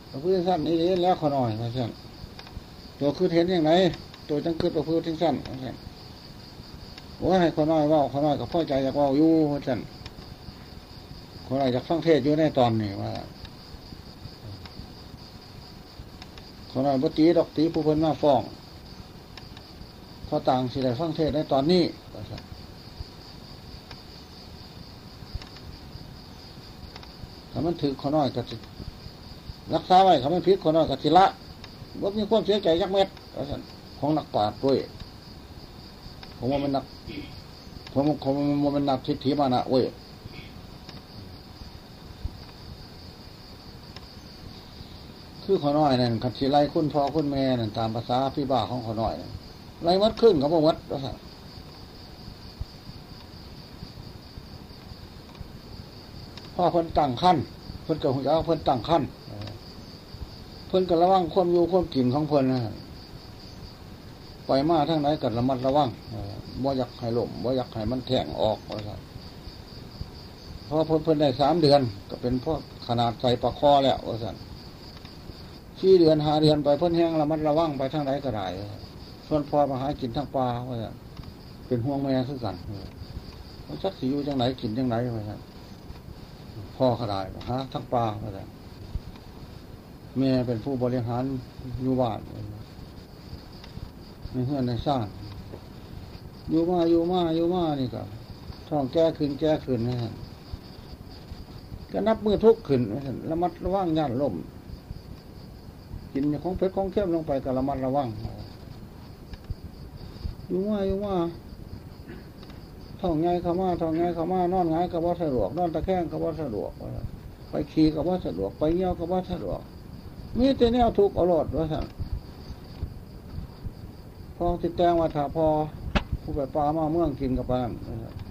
พระพุทธจังสั่นนี่ดีแล้วขอหน่อยว่าซั่นตัวคือเห็นอย่างไรตัวจังคือตัวพื้นทิ้งสั้นว่าซั่นว่าให้คนน้อยเว่าคนน้อยกับพ่อใจอยากเว่าอยู่ว่าซั่นคนน้อยจากฟังเทศอยู่ในตอนนี้ว่า คนน้อยบ่ตีดอกตีผู้เพิ่นมาฟ้องพราะต่างสิได้ฟังเทศในตอนนี้ว่าซั่นถ้ามันถือคนน้อยก็สิรักษาไว้ถ้ามันพิษคนน้อยก็สิละว่ามีความเสียใจยักเม็ดของนักปราชญ์ด้วยผมว่ามันนักผมผมว่ามันนักทิฏฐิมานะเว้ย คือขอน้อยนั่นคันสิไล่คุณพ่อคุณแม่นั่นตามภาษาพี่บ้าของขอน้อยนั่นไล่มัดขึ้นเขาบอกมัดว่าซั่พ่อเพิ่นตั้งขั้นเพิ่นกับหุ่นยาเพิ่นตั้งขั้นเพิ่นก็ระวังความอยู่ความกินของเพิ่นนะไปมาทั้งไหนก็ระมัดระวังบ่อยากให้ล่มบ่อยากให้มันแทงออกว่าซั่นเพราะเพิ่นเพิ่นได้สามเดือน ก็เป็นพราะขนาดใส่ปลาคอแล้วว่าซั่น สี่เดือนหาเดือนไปเพิ่นแห้งระมัดระวังไปทั้งไหนก็ได้ส่วนพอมาหากินทั้งปลาว่าซั่นเป็นห่วงแม่คือกันเออมันสักสิอยู่จังไหนกินจังไหนว่าซั่นพ่อก็ได้หาทั้งปลาว่าซั่นแม่เป็นผู้บริหารอยู่บ้านในเฮือนในสร้างอยู่มาอยู่มาอยู่มานี่ก็ท้องแก้ขึ้นแก้ขึ้นนะฮะก็นับมือทุกขึ้นนะฮะระมัดระวังย่านล่ม กินของเพชรของเข้มลงไปก็ระมัดระวังอยู่มาอยู่มาท้องไงข้ามาท้องไงข้ามา นอนไงก็บ่สะดวก นอนตะแคงก็บ่สะดวก ไปขี่ก็บ่สะดวก ไปเยี่ยวก็บ่สะดวก มีแต่แนวทุกข์อารอดว่าสั่นพอติดแตงว่าถ้าพอผู้ไปปลามาเมืองกินกับปานนว่าซั่น